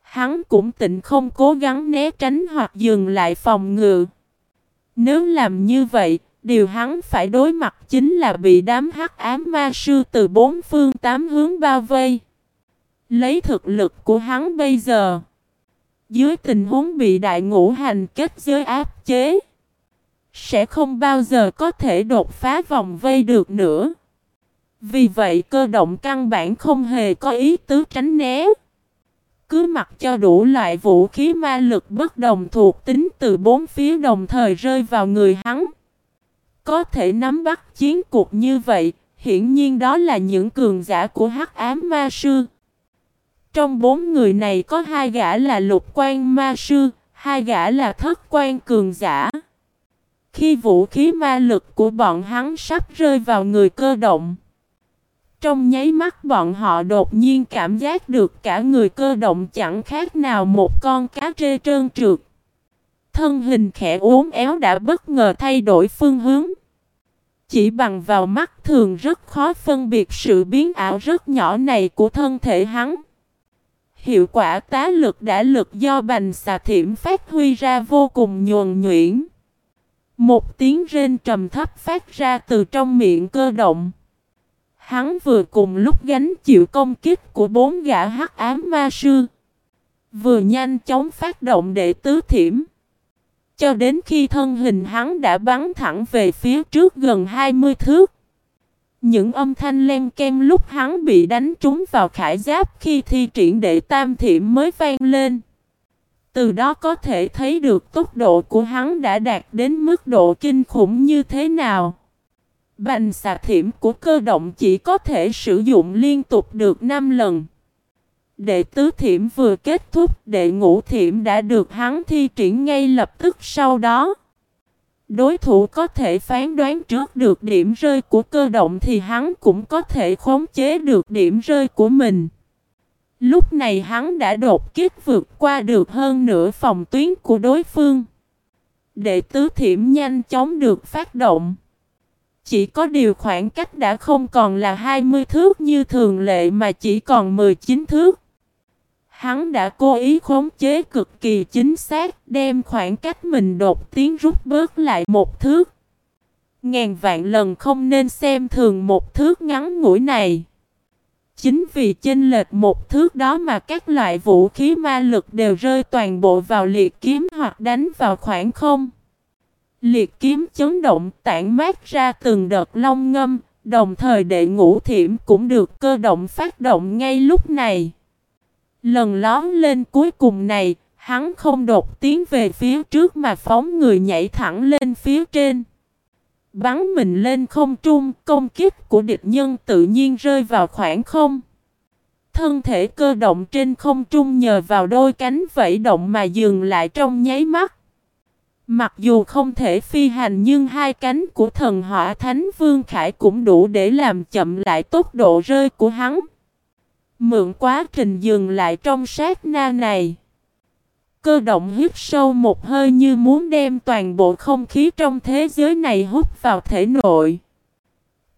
Hắn cũng tịnh không cố gắng né tránh hoặc dừng lại phòng ngự. Nếu làm như vậy, điều hắn phải đối mặt chính là bị đám hắc ám ma sư từ bốn phương tám hướng bao vây. Lấy thực lực của hắn bây giờ, dưới tình huống bị đại ngũ hành kết giới áp chế, sẽ không bao giờ có thể đột phá vòng vây được nữa. Vì vậy cơ động căn bản không hề có ý tứ tránh né. Cứ mặc cho đủ loại vũ khí ma lực bất đồng thuộc tính từ bốn phía đồng thời rơi vào người hắn. Có thể nắm bắt chiến cuộc như vậy, hiển nhiên đó là những cường giả của hắc ám ma sư. Trong bốn người này có hai gã là lục quan ma sư, hai gã là thất quan cường giả. Khi vũ khí ma lực của bọn hắn sắp rơi vào người cơ động. Trong nháy mắt bọn họ đột nhiên cảm giác được cả người cơ động chẳng khác nào một con cá trê trơn trượt. Thân hình khẽ uốn éo đã bất ngờ thay đổi phương hướng. Chỉ bằng vào mắt thường rất khó phân biệt sự biến ảo rất nhỏ này của thân thể hắn. Hiệu quả tá lực đã lực do bành xà thiểm phát huy ra vô cùng nhuần nhuyễn. Một tiếng rên trầm thấp phát ra từ trong miệng cơ động. Hắn vừa cùng lúc gánh chịu công kích của bốn gã hắc ám ma sư. Vừa nhanh chóng phát động để tứ thiểm. Cho đến khi thân hình hắn đã bắn thẳng về phía trước gần 20 thước. Những âm thanh len kem lúc hắn bị đánh trúng vào khải giáp khi thi triển đệ tam thiểm mới vang lên. Từ đó có thể thấy được tốc độ của hắn đã đạt đến mức độ kinh khủng như thế nào. Bành xạ thiểm của cơ động chỉ có thể sử dụng liên tục được 5 lần. Đệ tứ thiểm vừa kết thúc, đệ ngũ thiểm đã được hắn thi triển ngay lập tức sau đó. Đối thủ có thể phán đoán trước được điểm rơi của cơ động thì hắn cũng có thể khống chế được điểm rơi của mình. Lúc này hắn đã đột kích vượt qua được hơn nửa phòng tuyến của đối phương. Đệ tứ thiểm nhanh chóng được phát động. Chỉ có điều khoảng cách đã không còn là 20 thước như thường lệ mà chỉ còn 19 thước. Hắn đã cố ý khống chế cực kỳ chính xác, đem khoảng cách mình đột tiến rút bớt lại một thước. Ngàn vạn lần không nên xem thường một thước ngắn ngủi này. Chính vì chênh lệch một thước đó mà các loại vũ khí ma lực đều rơi toàn bộ vào liệt kiếm hoặc đánh vào khoảng không. Liệt kiếm chấn động tản mát ra từng đợt long ngâm, đồng thời đệ ngũ thiểm cũng được cơ động phát động ngay lúc này. Lần lón lên cuối cùng này, hắn không đột tiến về phía trước mà phóng người nhảy thẳng lên phía trên. Bắn mình lên không trung, công kích của địch nhân tự nhiên rơi vào khoảng không. Thân thể cơ động trên không trung nhờ vào đôi cánh vẫy động mà dừng lại trong nháy mắt. Mặc dù không thể phi hành nhưng hai cánh của thần hỏa thánh vương khải cũng đủ để làm chậm lại tốc độ rơi của hắn. Mượn quá trình dừng lại trong sát na này. Cơ động hít sâu một hơi như muốn đem toàn bộ không khí trong thế giới này hút vào thể nội.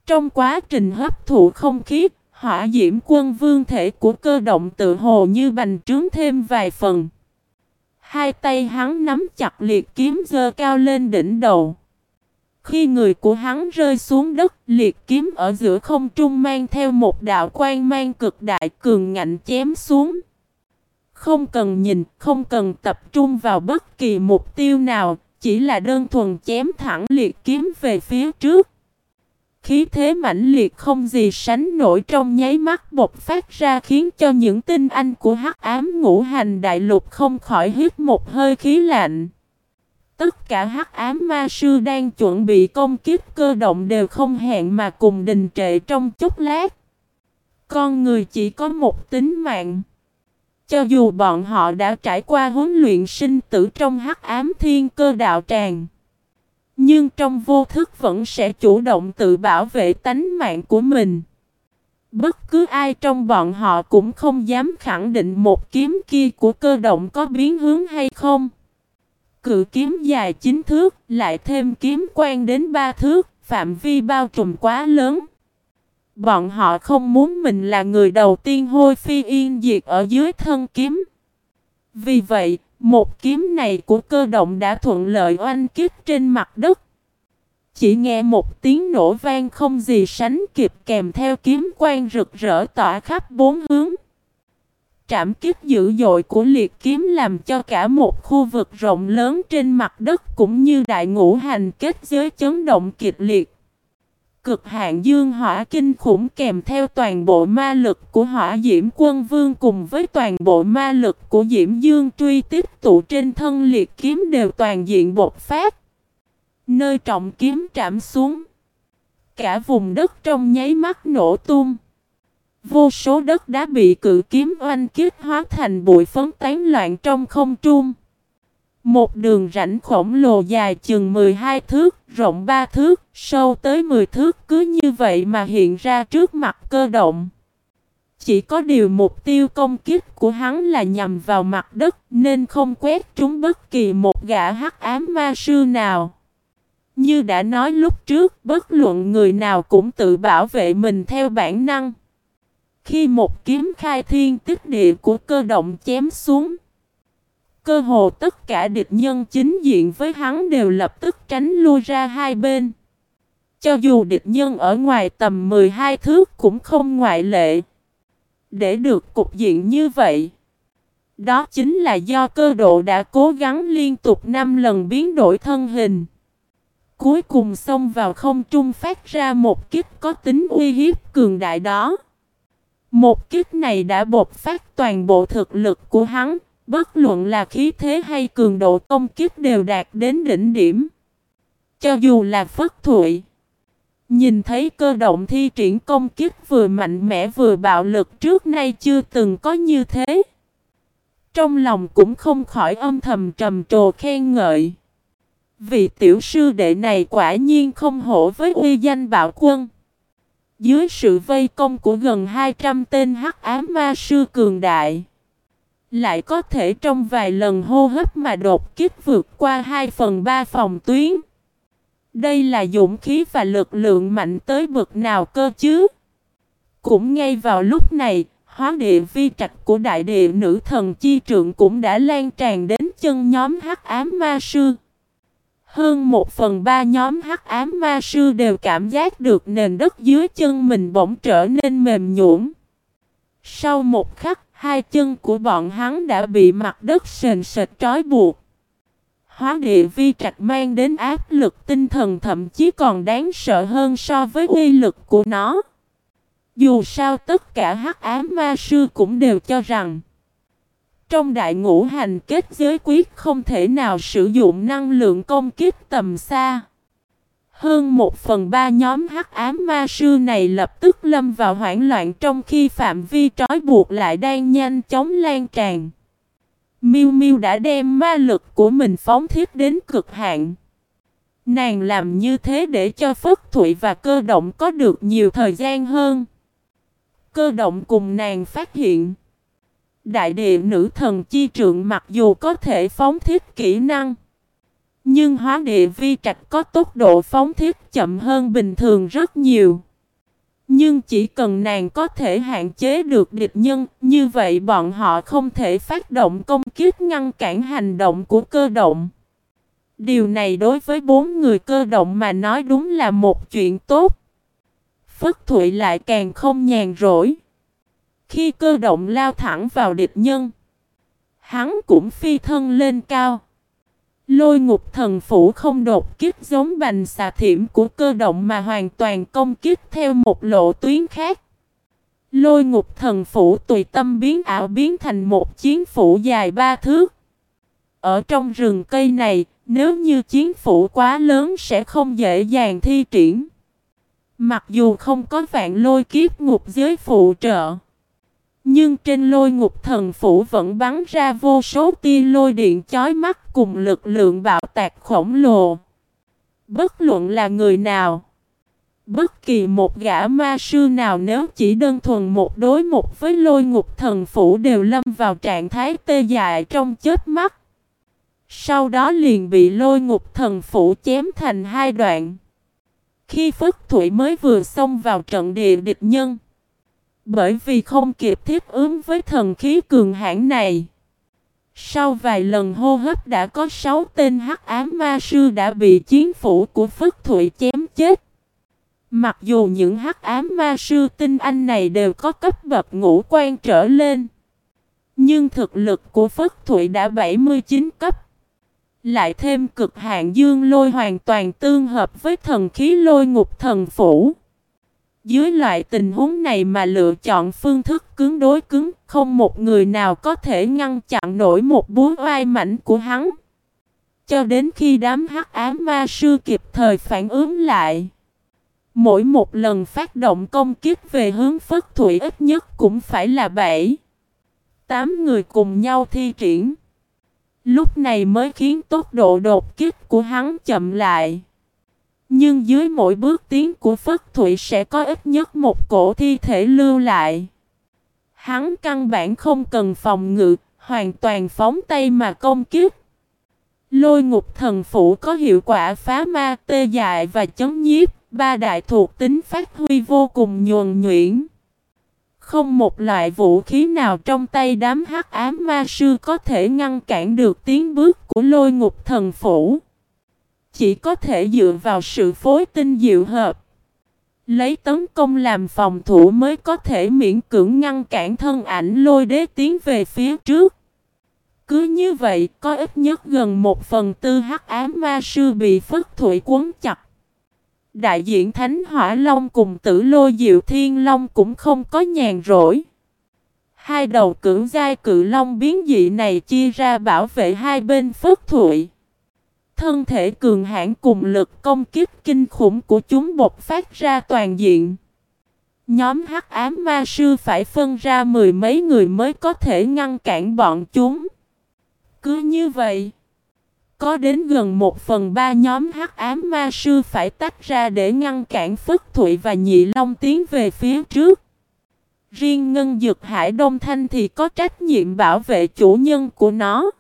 Trong quá trình hấp thụ không khí, hỏa diễm quân vương thể của cơ động tự hồ như bành trướng thêm vài phần. Hai tay hắn nắm chặt liệt kiếm dơ cao lên đỉnh đầu. Khi người của hắn rơi xuống đất, liệt kiếm ở giữa không trung mang theo một đạo quan mang cực đại cường ngạnh chém xuống. Không cần nhìn, không cần tập trung vào bất kỳ mục tiêu nào, chỉ là đơn thuần chém thẳng liệt kiếm về phía trước. Khí thế mãnh liệt không gì sánh nổi trong nháy mắt bộc phát ra khiến cho những tinh anh của hắc ám ngũ hành đại lục không khỏi hít một hơi khí lạnh. Tất cả hắc ám ma sư đang chuẩn bị công kiếp cơ động đều không hẹn mà cùng đình trệ trong chốc lát. Con người chỉ có một tính mạng. Cho dù bọn họ đã trải qua huấn luyện sinh tử trong hắc ám thiên cơ đạo tràng, nhưng trong vô thức vẫn sẽ chủ động tự bảo vệ tánh mạng của mình. Bất cứ ai trong bọn họ cũng không dám khẳng định một kiếm kia của cơ động có biến hướng hay không. Cự kiếm dài 9 thước, lại thêm kiếm quan đến 3 thước, phạm vi bao trùm quá lớn. Bọn họ không muốn mình là người đầu tiên hôi phi yên diệt ở dưới thân kiếm. Vì vậy, một kiếm này của cơ động đã thuận lợi oanh kích trên mặt đất. Chỉ nghe một tiếng nổ vang không gì sánh kịp kèm theo kiếm quang rực rỡ tỏa khắp bốn hướng. Trảm kích dữ dội của liệt kiếm làm cho cả một khu vực rộng lớn trên mặt đất cũng như đại ngũ hành kết giới chấn động kịch liệt. Cực hạn dương hỏa kinh khủng kèm theo toàn bộ ma lực của hỏa diễm quân vương cùng với toàn bộ ma lực của diễm dương truy tiếp tụ trên thân liệt kiếm đều toàn diện bột phát. Nơi trọng kiếm trảm xuống. Cả vùng đất trong nháy mắt nổ tung. Vô số đất đá bị cự kiếm oanh kích hóa thành bụi phấn tán loạn trong không trung. Một đường rãnh khổng lồ dài chừng 12 thước, rộng 3 thước, sâu tới 10 thước cứ như vậy mà hiện ra trước mặt cơ động. Chỉ có điều mục tiêu công kích của hắn là nhằm vào mặt đất nên không quét trúng bất kỳ một gã hắc ám ma sư nào. Như đã nói lúc trước, bất luận người nào cũng tự bảo vệ mình theo bản năng. Khi một kiếm khai thiên tích địa của cơ động chém xuống, cơ hồ tất cả địch nhân chính diện với hắn đều lập tức tránh lui ra hai bên. Cho dù địch nhân ở ngoài tầm 12 thước cũng không ngoại lệ. Để được cục diện như vậy, đó chính là do cơ độ đã cố gắng liên tục 5 lần biến đổi thân hình. Cuối cùng xông vào không trung phát ra một kích có tính uy hiếp cường đại đó. Một kích này đã bộc phát toàn bộ thực lực của hắn, bất luận là khí thế hay cường độ công kích đều đạt đến đỉnh điểm. Cho dù là phất thụy, nhìn thấy cơ động thi triển công kích vừa mạnh mẽ vừa bạo lực trước nay chưa từng có như thế. Trong lòng cũng không khỏi âm thầm trầm trồ khen ngợi. Vị tiểu sư đệ này quả nhiên không hổ với uy danh bạo quân. Dưới sự vây công của gần 200 tên hắc ám ma sư cường đại. Lại có thể trong vài lần hô hấp mà đột kích vượt qua 2 phần 3 phòng tuyến. Đây là dũng khí và lực lượng mạnh tới bực nào cơ chứ? Cũng ngay vào lúc này, hóa địa vi trạch của đại địa nữ thần chi trượng cũng đã lan tràn đến chân nhóm hắc ám ma sư. Hơn một phần ba nhóm hắc ám ma sư đều cảm giác được nền đất dưới chân mình bỗng trở nên mềm nhũn. Sau một khắc, hai chân của bọn hắn đã bị mặt đất sền sệt trói buộc. Hóa địa vi trạch mang đến áp lực tinh thần thậm chí còn đáng sợ hơn so với uy lực của nó. Dù sao tất cả hắc ám ma sư cũng đều cho rằng trong đại ngũ hành kết giới quyết không thể nào sử dụng năng lượng công kích tầm xa. Hơn một phần ba nhóm hắc ám ma sư này lập tức lâm vào hoảng loạn trong khi phạm vi trói buộc lại đang nhanh chóng lan tràn. Miu Miu đã đem ma lực của mình phóng thiết đến cực hạn. Nàng làm như thế để cho Phất Thụy và cơ động có được nhiều thời gian hơn. Cơ động cùng nàng phát hiện Đại địa nữ thần chi trượng mặc dù có thể phóng thiết kỹ năng, Nhưng hóa địa vi trạch có tốc độ phóng thiết chậm hơn bình thường rất nhiều. Nhưng chỉ cần nàng có thể hạn chế được địch nhân, Như vậy bọn họ không thể phát động công kích ngăn cản hành động của cơ động. Điều này đối với bốn người cơ động mà nói đúng là một chuyện tốt. Phất Thụy lại càng không nhàn rỗi khi cơ động lao thẳng vào địch nhân, hắn cũng phi thân lên cao. Lôi ngục thần phủ không đột kích giống bành xà thiểm của cơ động mà hoàn toàn công kích theo một lộ tuyến khác. Lôi ngục thần phủ tùy tâm biến ảo biến thành một chiến phủ dài ba thước. Ở trong rừng cây này, nếu như chiến phủ quá lớn sẽ không dễ dàng thi triển. Mặc dù không có vạn lôi kiếp ngục giới phụ trợ. Nhưng trên lôi ngục thần phủ vẫn bắn ra vô số tia lôi điện chói mắt cùng lực lượng bạo tạc khổng lồ. Bất luận là người nào, bất kỳ một gã ma sư nào nếu chỉ đơn thuần một đối một với lôi ngục thần phủ đều lâm vào trạng thái tê dại trong chết mắt. Sau đó liền bị lôi ngục thần phủ chém thành hai đoạn. Khi Phất Thụy mới vừa xông vào trận địa địch nhân. Bởi vì không kịp thiết ứng với thần khí cường hãn này. Sau vài lần hô hấp đã có 6 tên hắc ám ma sư đã bị chiến phủ của Phất Thụy chém chết. Mặc dù những hắc ám ma sư tinh anh này đều có cấp bậc ngũ quan trở lên. Nhưng thực lực của Phất Thụy đã 79 cấp. Lại thêm cực hạn dương lôi hoàn toàn tương hợp với thần khí lôi ngục thần phủ. Dưới loại tình huống này mà lựa chọn phương thức cứng đối cứng, không một người nào có thể ngăn chặn nổi một búa oai mảnh của hắn. Cho đến khi đám hắc ám ma sư kịp thời phản ứng lại. Mỗi một lần phát động công kiếp về hướng Phất Thủy ít nhất cũng phải là bảy, tám người cùng nhau thi triển. Lúc này mới khiến tốc độ đột kích của hắn chậm lại. Nhưng dưới mỗi bước tiến của Phất Thụy sẽ có ít nhất một cổ thi thể lưu lại. Hắn căn bản không cần phòng ngự, hoàn toàn phóng tay mà công kiếp. Lôi ngục thần phủ có hiệu quả phá ma, tê dại và chấn nhiếp, ba đại thuộc tính phát huy vô cùng nhuần nhuyễn. Không một loại vũ khí nào trong tay đám hắc ám ma sư có thể ngăn cản được tiến bước của lôi ngục thần phủ. Chỉ có thể dựa vào sự phối tinh diệu hợp. Lấy tấn công làm phòng thủ mới có thể miễn cưỡng ngăn cản thân ảnh lôi đế tiến về phía trước. Cứ như vậy, có ít nhất gần một phần tư hắc ám ma sư bị phất thủy cuốn chặt. Đại diện Thánh Hỏa Long cùng tử lôi diệu thiên long cũng không có nhàn rỗi. Hai đầu cưỡng giai cự long biến dị này chia ra bảo vệ hai bên phất thủy. Thân thể cường hãn cùng lực công kích kinh khủng của chúng bộc phát ra toàn diện. Nhóm hắc ám ma sư phải phân ra mười mấy người mới có thể ngăn cản bọn chúng. Cứ như vậy, có đến gần một phần ba nhóm hắc ám ma sư phải tách ra để ngăn cản Phất Thụy và Nhị Long tiến về phía trước. Riêng Ngân dược Hải Đông Thanh thì có trách nhiệm bảo vệ chủ nhân của nó.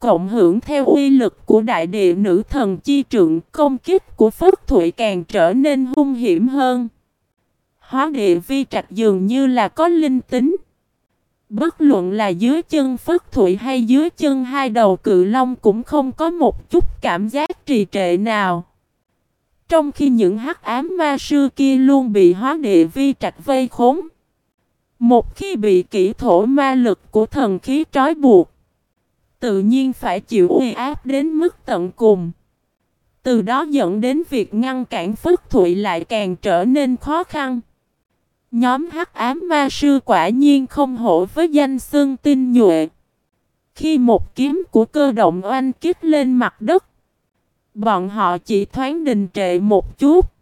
Cộng hưởng theo uy lực của đại địa nữ thần chi trượng, công kích của Phất Thụy càng trở nên hung hiểm hơn. Hóa địa vi trạch dường như là có linh tính. Bất luận là dưới chân Phất Thụy hay dưới chân hai đầu cự long cũng không có một chút cảm giác trì trệ nào. Trong khi những hắc ám ma sư kia luôn bị hóa địa vi trạch vây khốn. Một khi bị kỹ thổ ma lực của thần khí trói buộc, tự nhiên phải chịu uy áp đến mức tận cùng. Từ đó dẫn đến việc ngăn cản Phất Thụy lại càng trở nên khó khăn. Nhóm hắc ám ma sư quả nhiên không hổ với danh xương tinh nhuệ. Khi một kiếm của cơ động oanh kích lên mặt đất, bọn họ chỉ thoáng đình trệ một chút.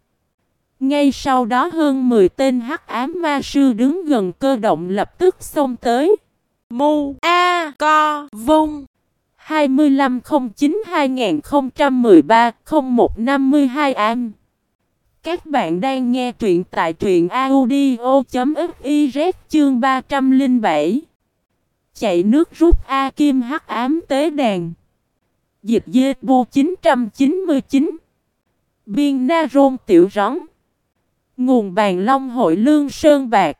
Ngay sau đó hơn 10 tên hắc ám ma sư đứng gần cơ động lập tức xông tới. Mu A Co, Vung. 2509-2013-0152 Am các bạn đang nghe truyện tại truyện audio.fiz chương 307 Chạy nước rút A Kim Hắc ám tế đàn. Dịch dê bu 999 Biên na rôn tiểu rắn. Nguồn bàn long hội lương sơn bạc.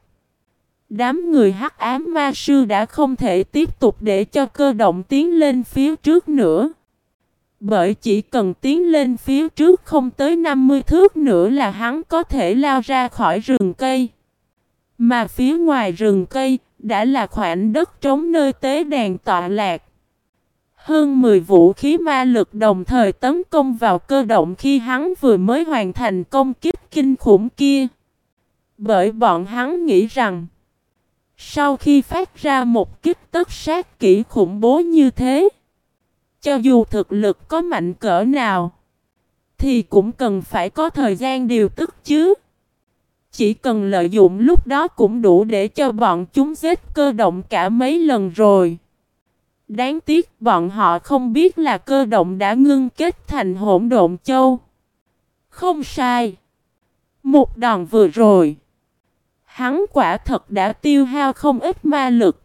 Đám người hắc ám ma sư đã không thể tiếp tục để cho cơ động tiến lên phía trước nữa bởi chỉ cần tiến lên phía trước không tới 50 thước nữa là hắn có thể lao ra khỏi rừng cây. Mà phía ngoài rừng cây đã là khoảng đất trống nơi tế đàn tọa lạc. Hơn 10 vũ khí ma lực đồng thời tấn công vào cơ động khi hắn vừa mới hoàn thành công kích kinh khủng kia. Bởi bọn hắn nghĩ rằng sau khi phát ra một kích tất sát kỹ khủng bố như thế cho dù thực lực có mạnh cỡ nào, thì cũng cần phải có thời gian điều tức chứ. Chỉ cần lợi dụng lúc đó cũng đủ để cho bọn chúng giết cơ động cả mấy lần rồi. Đáng tiếc bọn họ không biết là cơ động đã ngưng kết thành hỗn độn châu. Không sai. Một đòn vừa rồi. Hắn quả thật đã tiêu hao không ít ma lực.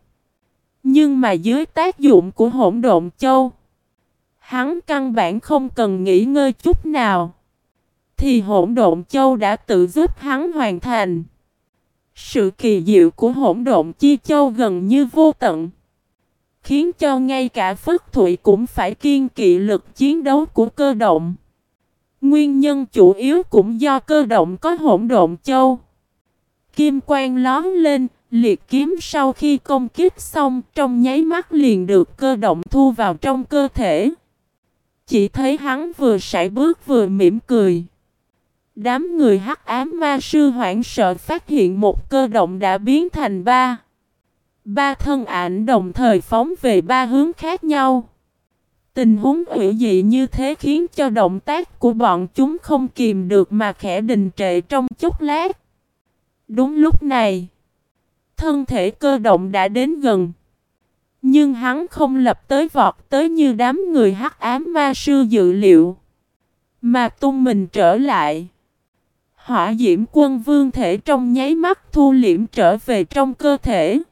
Nhưng mà dưới tác dụng của hỗn độn châu. Hắn căn bản không cần nghỉ ngơi chút nào. Thì hỗn độn châu đã tự giúp hắn hoàn thành. Sự kỳ diệu của hỗn độn chi châu gần như vô tận. Khiến cho ngay cả Phất Thụy cũng phải kiên kỵ lực chiến đấu của cơ động. Nguyên nhân chủ yếu cũng do cơ động có hỗn độn châu. Kim quang lón lên, liệt kiếm sau khi công kích xong trong nháy mắt liền được cơ động thu vào trong cơ thể. Chỉ thấy hắn vừa sải bước vừa mỉm cười. Đám người hắc ám ma sư hoảng sợ phát hiện một cơ động đã biến thành ba. Ba thân ảnh đồng thời phóng về ba hướng khác nhau. Tình huống hữu dị như thế khiến cho động tác của bọn chúng không kìm được mà khẽ đình trệ trong chốc lát. Đúng lúc này, thân thể cơ động đã đến gần. Nhưng hắn không lập tới vọt tới như đám người hắc ám ma sư dự liệu. Mà tung mình trở lại. Hỏa diễm quân vương thể trong nháy mắt thu liễm trở về trong cơ thể.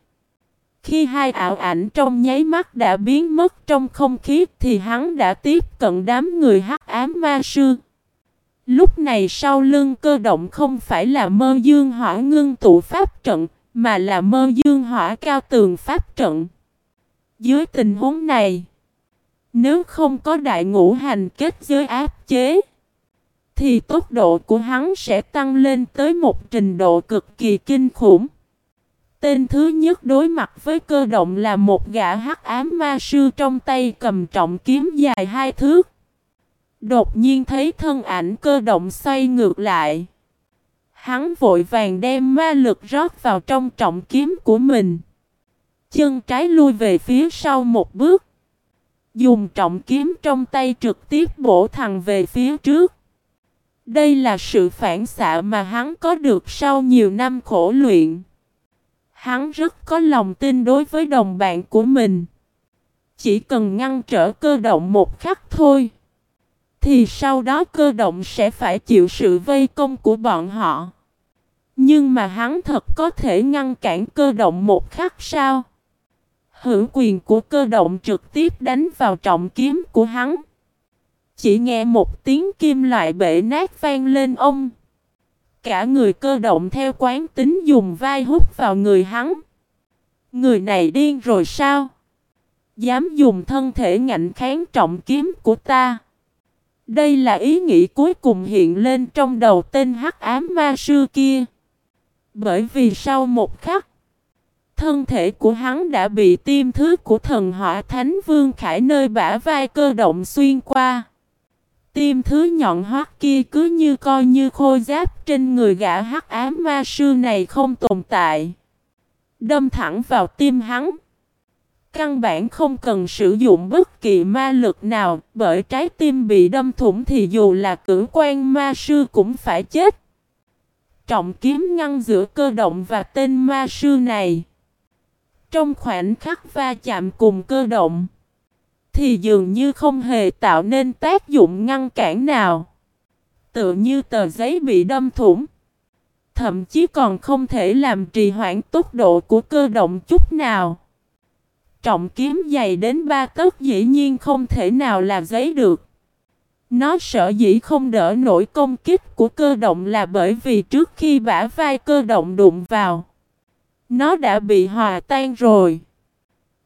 Khi hai ảo ảnh trong nháy mắt đã biến mất trong không khí thì hắn đã tiếp cận đám người hắc ám ma sư. Lúc này sau lưng cơ động không phải là mơ dương hỏa ngưng tụ pháp trận, mà là mơ dương hỏa cao tường pháp trận. Dưới tình huống này, nếu không có đại ngũ hành kết giới áp chế, thì tốc độ của hắn sẽ tăng lên tới một trình độ cực kỳ kinh khủng. Tên thứ nhất đối mặt với cơ động là một gã hắc ám ma sư trong tay cầm trọng kiếm dài hai thước. Đột nhiên thấy thân ảnh cơ động xoay ngược lại. Hắn vội vàng đem ma lực rót vào trong trọng kiếm của mình. Chân trái lui về phía sau một bước. Dùng trọng kiếm trong tay trực tiếp bổ thẳng về phía trước. Đây là sự phản xạ mà hắn có được sau nhiều năm khổ luyện. Hắn rất có lòng tin đối với đồng bạn của mình. Chỉ cần ngăn trở cơ động một khắc thôi. Thì sau đó cơ động sẽ phải chịu sự vây công của bọn họ. Nhưng mà hắn thật có thể ngăn cản cơ động một khắc sao? Hữu quyền của cơ động trực tiếp đánh vào trọng kiếm của hắn. Chỉ nghe một tiếng kim loại bể nát vang lên ông. Cả người cơ động theo quán tính dùng vai hút vào người hắn. Người này điên rồi sao? Dám dùng thân thể ngạnh kháng trọng kiếm của ta. Đây là ý nghĩ cuối cùng hiện lên trong đầu tên hắc ám ma sư kia. Bởi vì sau một khắc, thân thể của hắn đã bị tiêm thứ của thần hỏa thánh vương khải nơi bả vai cơ động xuyên qua. Tim thứ nhọn hoắt kia cứ như coi như khôi giáp trên người gã hắc ám ma sư này không tồn tại. Đâm thẳng vào tim hắn. Căn bản không cần sử dụng bất kỳ ma lực nào, bởi trái tim bị đâm thủng thì dù là cử quan ma sư cũng phải chết. Trọng kiếm ngăn giữa cơ động và tên ma sư này. Trong khoảnh khắc va chạm cùng cơ động thì dường như không hề tạo nên tác dụng ngăn cản nào. Tự như tờ giấy bị đâm thủng. Thậm chí còn không thể làm trì hoãn tốc độ của cơ động chút nào. Trọng kiếm dày đến ba tấc dĩ nhiên không thể nào là giấy được. Nó sợ dĩ không đỡ nổi công kích của cơ động là bởi vì trước khi bả vai cơ động đụng vào, nó đã bị hòa tan rồi.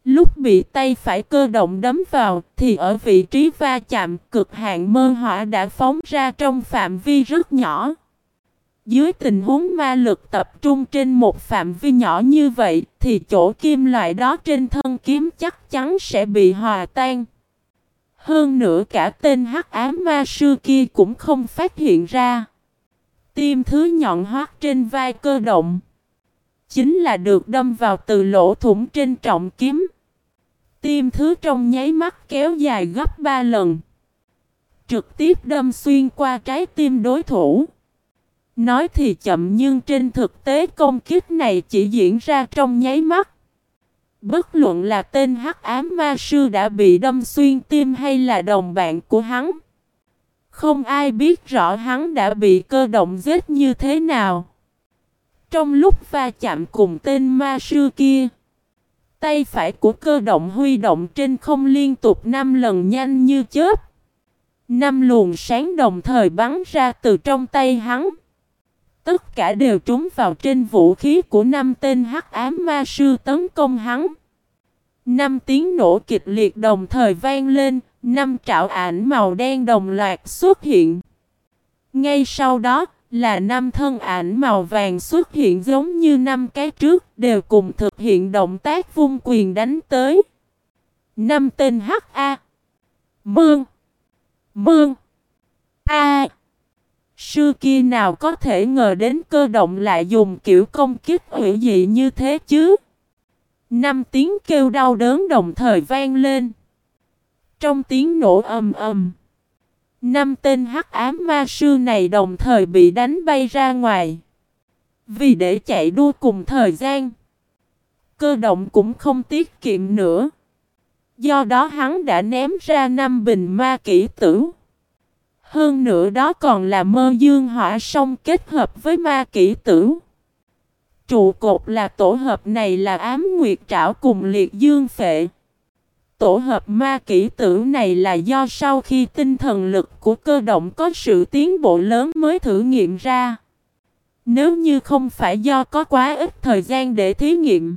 Lúc bị tay phải cơ động đấm vào, thì ở vị trí va chạm cực hạn mơ hỏa đã phóng ra trong phạm vi rất nhỏ. Dưới tình huống ma lực tập trung trên một phạm vi nhỏ như vậy, thì chỗ kim loại đó trên thân kiếm chắc chắn sẽ bị hòa tan. Hơn nữa cả tên hắc ám ma sư kia cũng không phát hiện ra. Tim thứ nhọn hoắt trên vai cơ động. Chính là được đâm vào từ lỗ thủng trên trọng kiếm. Tim thứ trong nháy mắt kéo dài gấp 3 lần. Trực tiếp đâm xuyên qua trái tim đối thủ. Nói thì chậm nhưng trên thực tế công kích này chỉ diễn ra trong nháy mắt. Bất luận là tên hắc ám ma sư đã bị đâm xuyên tim hay là đồng bạn của hắn. Không ai biết rõ hắn đã bị cơ động giết như thế nào. Trong lúc va chạm cùng tên ma sư kia, tay phải của cơ động huy động trên không liên tục 5 lần nhanh như chớp. Năm luồng sáng đồng thời bắn ra từ trong tay hắn. Tất cả đều trúng vào trên vũ khí của năm tên hắc ám ma sư tấn công hắn. Năm tiếng nổ kịch liệt đồng thời vang lên, năm trảo ảnh màu đen đồng loạt xuất hiện. Ngay sau đó là năm thân ảnh màu vàng xuất hiện giống như năm cái trước, đều cùng thực hiện động tác vung quyền đánh tới. Năm tên H.A. Mương Mương A Sư kia nào có thể ngờ đến cơ động lại dùng kiểu công kích hủy dị như thế chứ? Năm tiếng kêu đau đớn đồng thời vang lên. Trong tiếng nổ ầm ầm, năm tên hắc ám ma sư này đồng thời bị đánh bay ra ngoài. Vì để chạy đua cùng thời gian, cơ động cũng không tiết kiệm nữa. Do đó hắn đã ném ra năm bình ma kỹ tử. Hơn nữa đó còn là mơ dương hỏa song kết hợp với ma kỹ tử. Trụ cột là tổ hợp này là ám nguyệt trảo cùng liệt dương phệ. Tổ hợp ma kỹ tử này là do sau khi tinh thần lực của cơ động có sự tiến bộ lớn mới thử nghiệm ra. Nếu như không phải do có quá ít thời gian để thí nghiệm,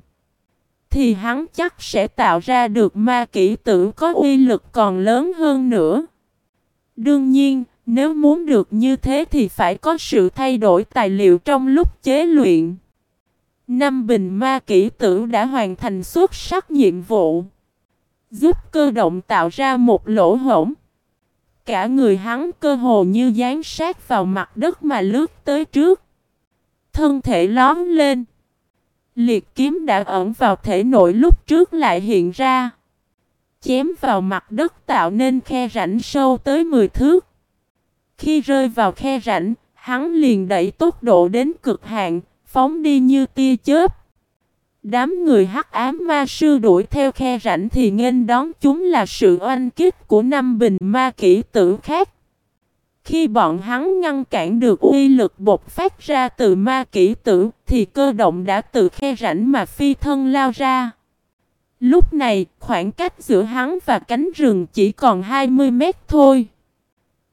thì hắn chắc sẽ tạo ra được ma kỹ tử có uy lực còn lớn hơn nữa. Đương nhiên, nếu muốn được như thế thì phải có sự thay đổi tài liệu trong lúc chế luyện. Năm bình ma kỹ tử đã hoàn thành xuất sắc nhiệm vụ. Giúp cơ động tạo ra một lỗ hổng. Cả người hắn cơ hồ như dán sát vào mặt đất mà lướt tới trước. Thân thể lón lên. Liệt kiếm đã ẩn vào thể nội lúc trước lại hiện ra. Chém vào mặt đất tạo nên khe rãnh sâu tới 10 thước. Khi rơi vào khe rãnh, hắn liền đẩy tốc độ đến cực hạn, phóng đi như tia chớp. Đám người hắc ám ma sư đuổi theo khe rãnh thì nghênh đón chúng là sự oanh kích của năm bình ma kỹ tử khác. Khi bọn hắn ngăn cản được uy lực bột phát ra từ ma kỹ tử thì cơ động đã từ khe rãnh mà phi thân lao ra. Lúc này khoảng cách giữa hắn và cánh rừng chỉ còn 20 mét thôi.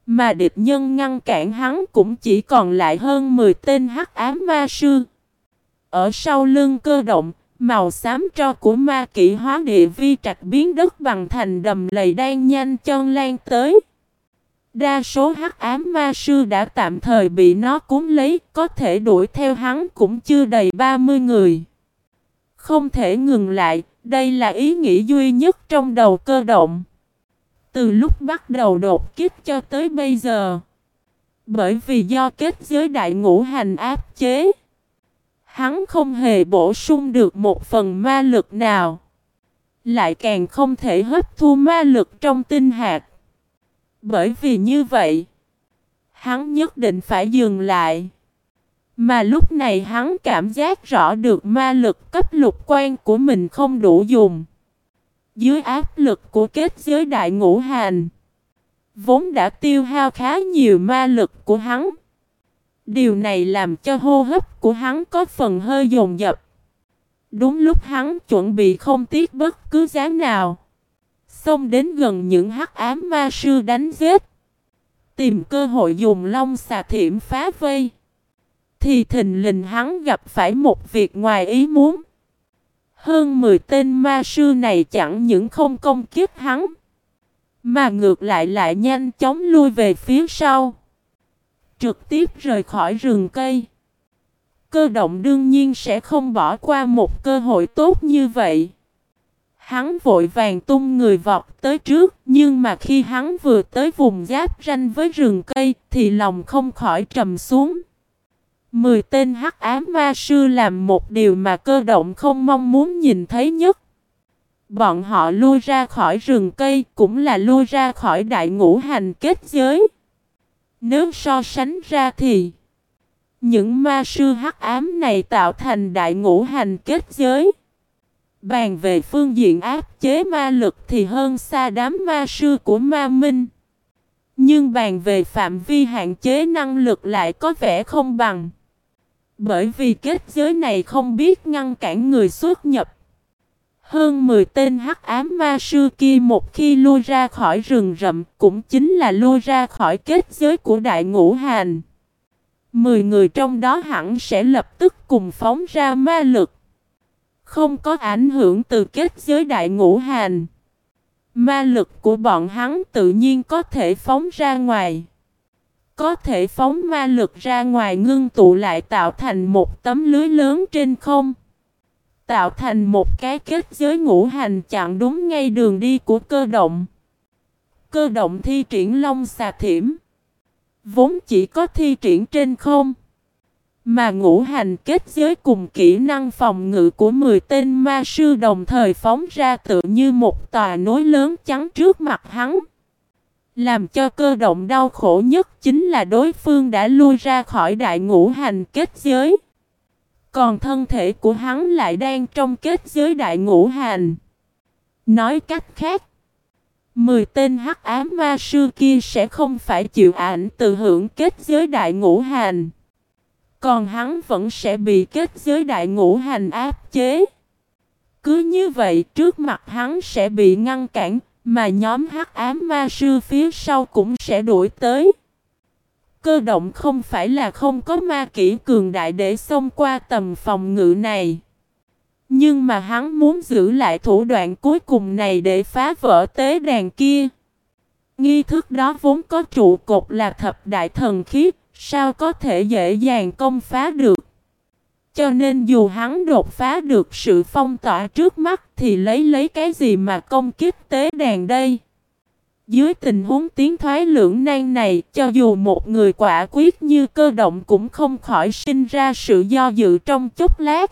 Mà địch nhân ngăn cản hắn cũng chỉ còn lại hơn 10 tên hắc ám ma sư. Ở sau lưng cơ động, màu xám tro của ma kỷ hóa địa vi trạch biến đất bằng thành đầm lầy đang nhanh chân lan tới. Đa số hắc ám ma sư đã tạm thời bị nó cuốn lấy, có thể đuổi theo hắn cũng chưa đầy 30 người. Không thể ngừng lại, đây là ý nghĩ duy nhất trong đầu cơ động. Từ lúc bắt đầu đột kích cho tới bây giờ. Bởi vì do kết giới đại ngũ hành áp chế. Hắn không hề bổ sung được một phần ma lực nào. Lại càng không thể hấp thu ma lực trong tinh hạt. Bởi vì như vậy, hắn nhất định phải dừng lại. Mà lúc này hắn cảm giác rõ được ma lực cấp lục quan của mình không đủ dùng. Dưới áp lực của kết giới đại ngũ hành, vốn đã tiêu hao khá nhiều ma lực của hắn. Điều này làm cho hô hấp của hắn có phần hơi dồn dập. Đúng lúc hắn chuẩn bị không tiếc bất cứ giá nào. Xông đến gần những hắc ám ma sư đánh giết. Tìm cơ hội dùng long xà thiểm phá vây. Thì thình lình hắn gặp phải một việc ngoài ý muốn. Hơn 10 tên ma sư này chẳng những không công kiếp hắn. Mà ngược lại lại nhanh chóng lui về phía sau. Trực tiếp rời khỏi rừng cây. Cơ động đương nhiên sẽ không bỏ qua một cơ hội tốt như vậy. Hắn vội vàng tung người vọt tới trước, nhưng mà khi hắn vừa tới vùng giáp ranh với rừng cây thì lòng không khỏi trầm xuống. Mười tên hắc ám ma sư làm một điều mà cơ động không mong muốn nhìn thấy nhất. Bọn họ lui ra khỏi rừng cây cũng là lui ra khỏi đại ngũ hành kết giới. Nếu so sánh ra thì, Những ma sư hắc ám này tạo thành đại ngũ hành kết giới. Bàn về phương diện áp chế ma lực thì hơn xa đám ma sư của ma minh. Nhưng bàn về phạm vi hạn chế năng lực lại có vẻ không bằng. Bởi vì kết giới này không biết ngăn cản người xuất nhập. Hơn 10 tên hắc ám ma sư kia một khi lôi ra khỏi rừng rậm cũng chính là lôi ra khỏi kết giới của đại ngũ hành. Mười người trong đó hẳn sẽ lập tức cùng phóng ra ma lực. Không có ảnh hưởng từ kết giới đại ngũ hành. Ma lực của bọn hắn tự nhiên có thể phóng ra ngoài. Có thể phóng ma lực ra ngoài ngưng tụ lại tạo thành một tấm lưới lớn trên không. Tạo thành một cái kết giới ngũ hành chặn đúng ngay đường đi của cơ động. Cơ động thi triển long xà thiểm. Vốn chỉ có thi triển trên không. Mà ngũ hành kết giới cùng kỹ năng phòng ngự của 10 tên ma sư đồng thời phóng ra tự như một tòa nối lớn trắng trước mặt hắn. Làm cho cơ động đau khổ nhất chính là đối phương đã lui ra khỏi đại ngũ hành kết giới. Còn thân thể của hắn lại đang trong kết giới đại ngũ hành. Nói cách khác, Mười tên hắc ám ma sư kia sẽ không phải chịu ảnh từ hưởng kết giới đại ngũ hành. Còn hắn vẫn sẽ bị kết giới đại ngũ hành áp chế. Cứ như vậy trước mặt hắn sẽ bị ngăn cản, mà nhóm hắc ám ma sư phía sau cũng sẽ đuổi tới. Cơ động không phải là không có ma kỹ cường đại để xông qua tầm phòng ngự này. Nhưng mà hắn muốn giữ lại thủ đoạn cuối cùng này để phá vỡ tế đàn kia. Nghi thức đó vốn có trụ cột là thập đại thần khiết, sao có thể dễ dàng công phá được. Cho nên dù hắn đột phá được sự phong tỏa trước mắt thì lấy lấy cái gì mà công kích tế đàn đây. Dưới tình huống tiến thoái lưỡng nan này, cho dù một người quả quyết như cơ động cũng không khỏi sinh ra sự do dự trong chốc lát.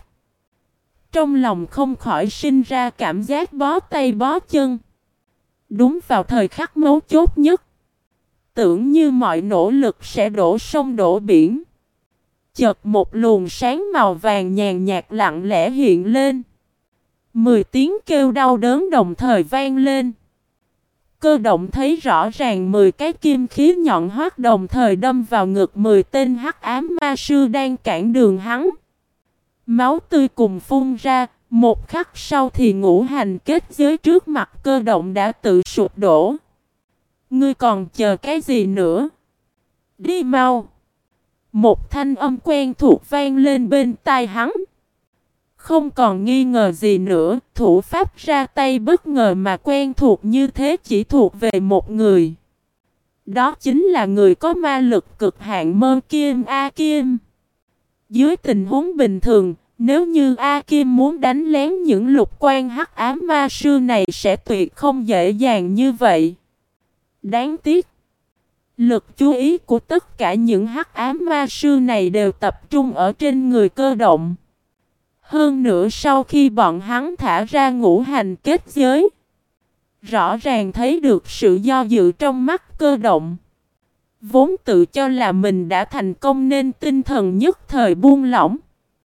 Trong lòng không khỏi sinh ra cảm giác bó tay bó chân. Đúng vào thời khắc mấu chốt nhất. Tưởng như mọi nỗ lực sẽ đổ sông đổ biển. Chợt một luồng sáng màu vàng nhàn nhạt lặng lẽ hiện lên. Mười tiếng kêu đau đớn đồng thời vang lên. Cơ động thấy rõ ràng 10 cái kim khí nhọn hoắt đồng thời đâm vào ngực 10 tên hắc ám ma sư đang cản đường hắn. Máu tươi cùng phun ra, một khắc sau thì ngũ hành kết giới trước mặt cơ động đã tự sụp đổ. Ngươi còn chờ cái gì nữa? Đi mau! Một thanh âm quen thuộc vang lên bên tai hắn. Không còn nghi ngờ gì nữa, thủ pháp ra tay bất ngờ mà quen thuộc như thế chỉ thuộc về một người. Đó chính là người có ma lực cực hạn mơ kim A Kim. Dưới tình huống bình thường, nếu như A Kim muốn đánh lén những lục quan hắc ám ma sư này sẽ tuyệt không dễ dàng như vậy. Đáng tiếc. Lực chú ý của tất cả những hắc ám ma sư này đều tập trung ở trên người cơ động. Hơn nữa sau khi bọn hắn thả ra ngũ hành kết giới. Rõ ràng thấy được sự do dự trong mắt cơ động. Vốn tự cho là mình đã thành công nên tinh thần nhất thời buông lỏng.